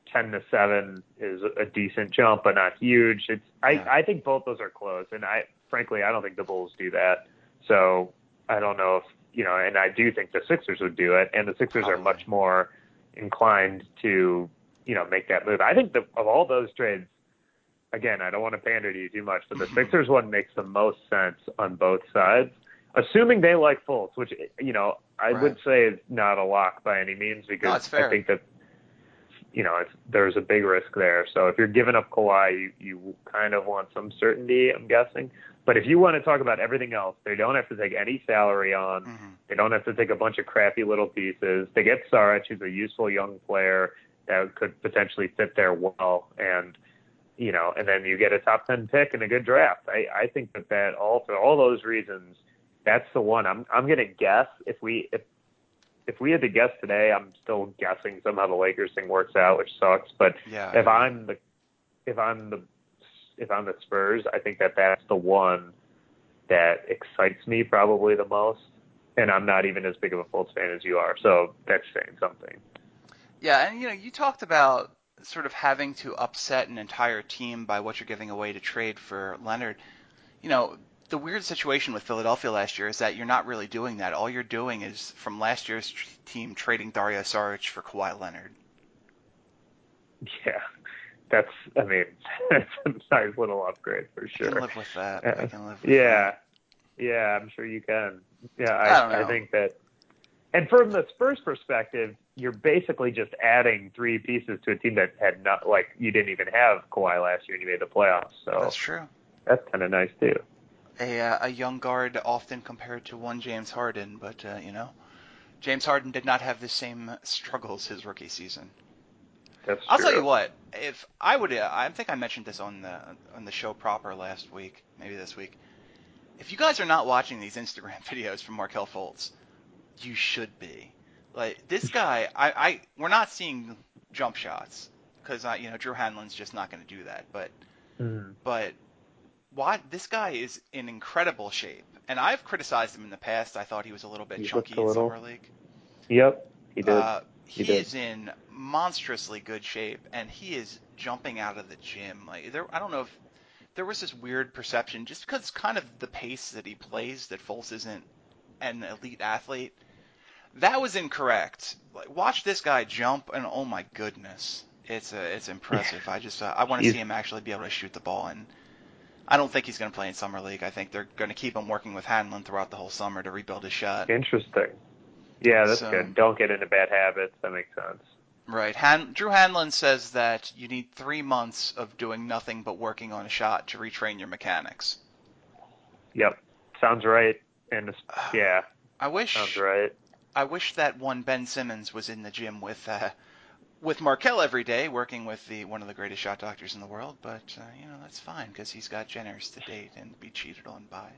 ten to seven is a decent jump, but not huge. It's I Yeah. I think both those are close, and I frankly I don't think the Bulls do that. So I don't know if you know, and I do think the Sixers would do it, and the Sixers are much more inclined to you know make that move. I think that of all those trades. Again, I don't want to pander to you too much, but the Sixers one makes the most sense on both sides, assuming they like Fultz, which you know I Right. would say is not a lock by any means because No. I think that you know it's, there's a big risk there. So if you're giving up Kawhi, you you kind of want some certainty, I'm guessing. But if you want to talk about everything else, they don't have to take any salary on. Mhm. They don't have to take a bunch of crappy little pieces. They get Saric, who's a useful young player that could potentially fit there well, and you know, and then you get a top ten pick and a good draft. I, I think that that all for all those reasons, that's the one. I'm I'm gonna guess if we if if we had to guess today, I'm still guessing somehow the Lakers thing works out, which sucks. But Yeah. if I'm the if I'm the if I'm the Spurs, I think that that's the one that excites me probably the most. And I'm not even as big of a Fultz fan as you are, so that's saying something. Yeah, and you know, you talked about sort of having to upset an entire team by what you're giving away to trade for Leonard. You know, the weird situation with Philadelphia last year is that you're not really doing that. All you're doing is from last year's tr- team trading Dario Saric for Kawhi Leonard. Yeah, that's. I mean, [LAUGHS] that's a nice little upgrade for I sure. can live with that. I Uh, can live with Yeah, that. yeah, I'm sure you can. Yeah, I I, I, think that. And from the Spurs perspective, you're basically just adding three pieces to a team that had not like you didn't even have Kawhi last year and you made the playoffs. So That's true. that's kind of nice too. A uh, a young guard often compared to one James Harden, but uh, you know, James Harden did not have the same struggles his rookie season. That's I'll true. tell you what. If I would, uh, I think I mentioned this on the on the show proper last week, maybe this week. If you guys are not watching these Instagram [LAUGHS] videos from Markelle Fultz, you should be. Like this guy, I, I we're not seeing jump shots because you know Drew Hanlen's just not going to do that. But Mhm. but what this guy is in incredible shape, and I've criticized him in the past. I thought he was a little bit He chunky in summer league. Yep, he did. Uh, He he did. is in monstrously good shape, and he is jumping out of the gym. Like there, I don't know if there was this weird perception, just because it's kind of the pace that he plays, that Fultz isn't an elite athlete. That was incorrect. Like, watch this guy jump, and oh my goodness, it's uh, it's impressive. I just uh, I want to see him actually be able to shoot the ball, and I don't think he's going to play in summer league. I think they're going to keep him working with Hanlen throughout the whole summer to rebuild his shot. Interesting. Yeah, that's So- good. Don't get into bad habits. That makes sense. Right. Han- Drew Hanlen says that you need three months of doing nothing but working on a shot to retrain your mechanics. Yep, sounds right. And [SIGHS] yeah, I wish sounds right. I wish that one Ben Simmons was in the gym with uh, with Markelle every day, working with the one of the greatest shot doctors in the world. But uh, you know that's fine because he's got Jenners to date and be cheated on by.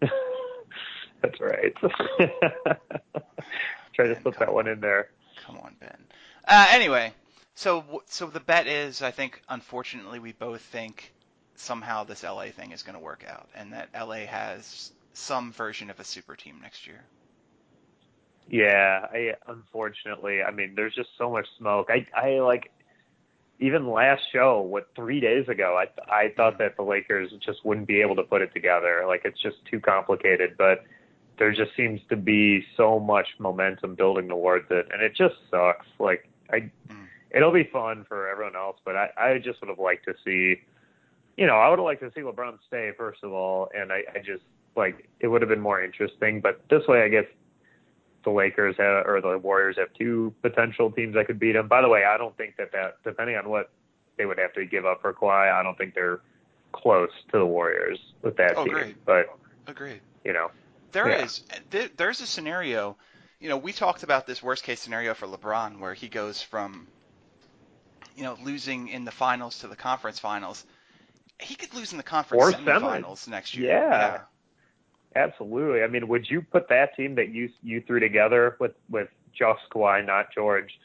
[LAUGHS] That's right. [LAUGHS] Try to slip that one in there. Come on, Ben. Uh, anyway, so so the bet is, I think, unfortunately, we both think somehow this LA thing is going to work out, and that LA has some version of a super team next year. Yeah, I unfortunately, I mean, there's just so much smoke. I, I like, even last show, what three days ago, I, I thought that the Lakers just wouldn't be able to put it together. Like, it's just too complicated. But there just seems to be so much momentum building towards it, and it just sucks. Like, I, Mm. it'll be fun for everyone else, but I, I just would have liked to see, you know, I would have liked to see LeBron stay first of all, and I, I just like it would have been more interesting. But this way, I guess the Lakers have, or the Warriors have two potential teams that could beat them. By the way, I don't think that that depending on what they would have to give up for Kawhi, I don't think they're close to the Warriors with that Oh, team. great. But Agreed. you know, There Yeah. is there, there's a scenario. You know, we talked about this worst case scenario for LeBron, where he goes from, you know, losing in the finals to the conference finals. He could lose in the conference Or semis. semifinals next year. Yeah. Absolutely. I mean, would you put that team that you you threw together with with just Kawhi, not George,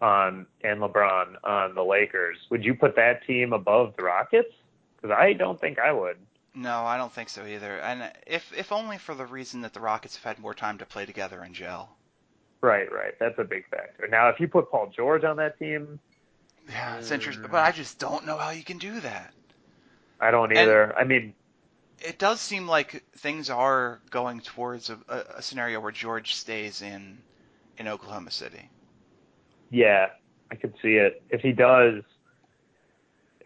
on and LeBron on the Lakers? Would you put that team above the Rockets? Because I don't think I would. No, I don't think so either. And if if only for the reason that the Rockets have had more time to play together and gel. Right, right. That's a big factor. Now, if you put Paul George on that team, Yeah, it's interesting, mm. but I just don't know how you can do that. I don't And- either. I mean, It does seem like things are going towards a, a, a scenario where George stays in in Oklahoma City. yeah, I could see it. If he does,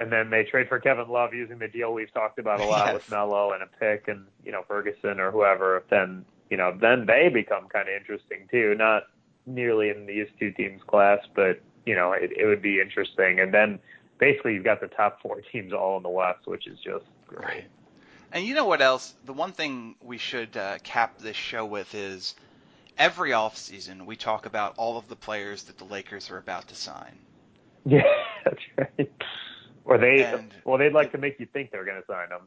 and then they trade for Kevin Love using the deal we've talked about a lot Yes. with Melo and a pick and you know Ferguson or whoever, then you know then they become kind of interesting too. Not nearly in these two teams class, but you know it, it would be interesting. And then basically you've got the top four [LAUGHS] teams all in the West, which is just great. And you know what else? The one thing we should uh, cap this show with is every offseason we talk about all of the players that the Lakers are about to sign. [LAUGHS] Yeah, that's right. Or they, And- well, they'd like to make you think they're going to sign them.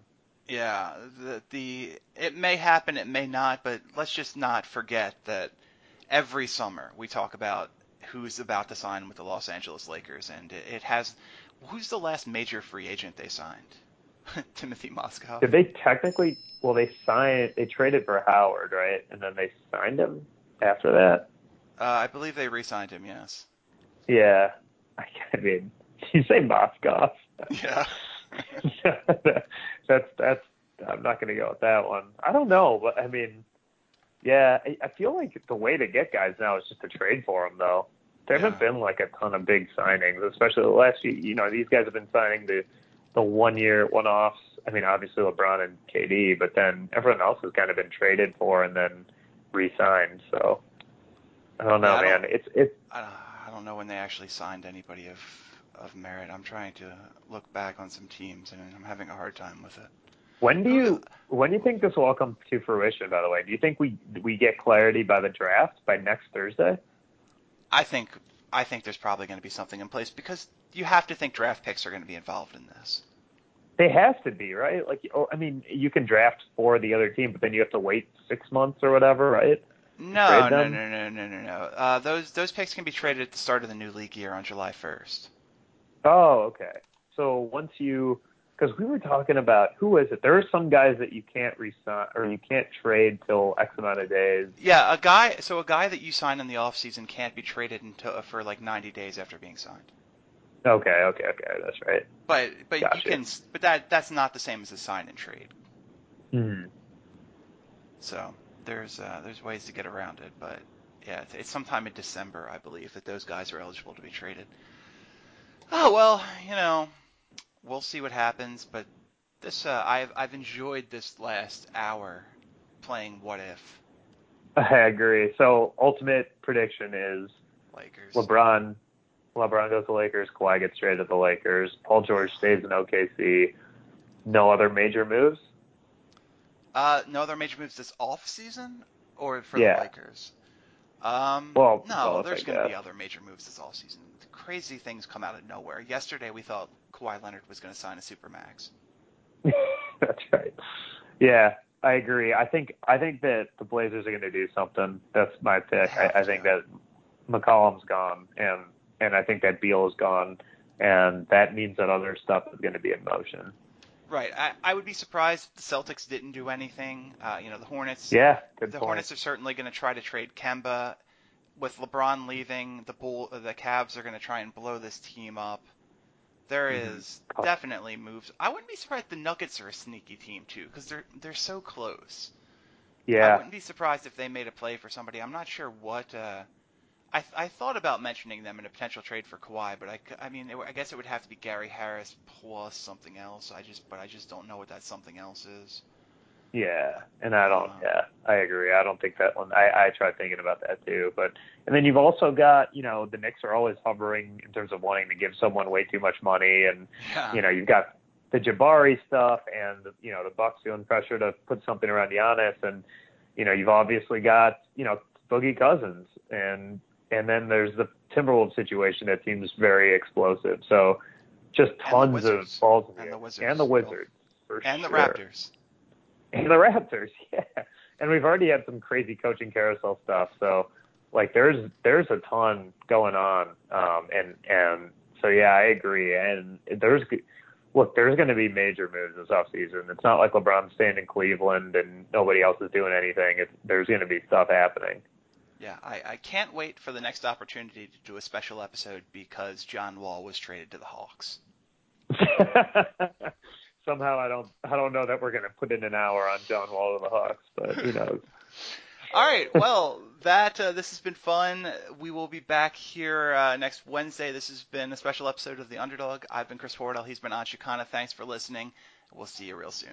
Yeah, the the it may happen, it may not, but let's just not forget that every summer we talk about who's about to sign with the Los Angeles Lakers, and it, it has who's the last major free agent they signed? [LAUGHS] Timofey Mozgov. Did they technically? Well, they signed. They traded for Howard, right? And then they signed him after that. Uh, I believe they re-signed him. Yes. Yeah. I, [LAUGHS] mean, you say Moscow. [LAUGHS] Yeah. that's that's. I'm not going to go with that one. I don't know, but I mean, yeah, I, I feel like the way to get guys now is just to trade for them, though. There haven't been like a ton of big signings, especially the last few. You know, these guys have been signing the the one year one offs. I mean, obviously LeBron and KD, but then everyone else has kind of been traded for and then re-signed. So I don't know, I man. don't- It's it's I, I don't know when they actually signed anybody of of merit. I'm trying to look back on some teams, and I'm having a hard time with it. When do you when do you think this will all come to fruition? By the way, do you think we we get clarity by the draft by next Thursday? I think I think there's probably going to be something in place because you have to think draft picks are going to be involved in this. They have to be right. Like, or, I mean, you can draft for the other team, but then you have to wait six months or whatever, right? No, no, no, no, no, no, no. Uh, those those picks can be traded at the start of the new league year on July 1st. Oh, okay. So once you, because we were talking about who is it? There are some guys that you can't resign or you can't trade till X amount of days. Yeah, a guy. So a guy that you sign in the off season can't be traded until for like 90 days after being signed. Okay, okay, okay. That's right. But but Gotcha. you can. But that that's not the same as a sign and trade. Hmm. So there's uh, there's ways to get around it, but yeah, it's, it's sometime in December, I believe, that those guys are eligible to be traded. Oh well, you know, we'll see what happens. But this, uh, I've I've enjoyed this last hour playing What If [LAUGHS] I agree. So ultimate prediction is Lakers. LeBron. LeBron goes to Lakers. Kawhi gets traded to the Lakers. Paul George stays in OKC. No other major moves. Uh, no other major moves this off season or for Yeah. the Lakers. Um, Well, no, both, there's going to be other major moves this off season. Crazy things come out of nowhere. Yesterday we thought Kawhi Leonard was going to sign a supermax. [LAUGHS] That's right. Yeah, I agree. I think I think that the Blazers are going to do something. That's my pick. I, I think that McCollum's gone, and and I think that Beal is gone, and that means that other stuff is going to be in motion. Right. I, I would be surprised if the Celtics didn't do anything. Uh, you know, the Hornets. Yeah, good the point. Hornets are certainly going to try to trade Kemba. With LeBron leaving, the Bull, the Cavs are going to try and blow this team up. There Mhm. is definitely moves. I wouldn't be surprised the Nuggets are a sneaky team too, because they're they're so close. Yeah. I wouldn't be surprised if they made a play for somebody. I'm not sure what. Uh, I I thought about mentioning them in a potential trade for Kawhi, but I, I mean, it, I guess it would have to be Gary Harris plus something else. I just, but I just don't know what that something else is. Yeah, and I don't. Yeah, I agree. I don't think that one. I I tried thinking about that too, but and then you've also got you know the Knicks are always hovering in terms of wanting to give someone way too much money and Yeah. you know, you've got the Jabari stuff and you know the Bucks feeling pressure to put something around Giannis, and you know you've obviously got you know Boogie Cousins, and and then there's the Timberwolves situation that seems very explosive. So just tons of Wizards. balls in And the Wizards. and the Wizards for and the sure. Raptors. And the Raptors, [LAUGHS] yeah. And we've already had some crazy coaching carousel stuff, so like there's there's a ton going on, um, and and so yeah, I agree. And there's look, there's going to be major moves this offseason. It's not like LeBron's staying in Cleveland and nobody else is doing anything. It's, there's going to be stuff happening. Yeah, I, I can't wait for the next opportunity to do a special episode because John Wall was traded to the Hawks. [LAUGHS] Somehow I don't I don't know that we're going to put in an hour on John Wall of the Hawks, but who knows. [LAUGHS] All right. Well, that uh, this has been fun. We will be back here uh, next Wednesday. This has been a special episode of The Underdog. I've been Chris Wardell. He's been Anshu Khanna. Thanks for listening. We'll see you real soon.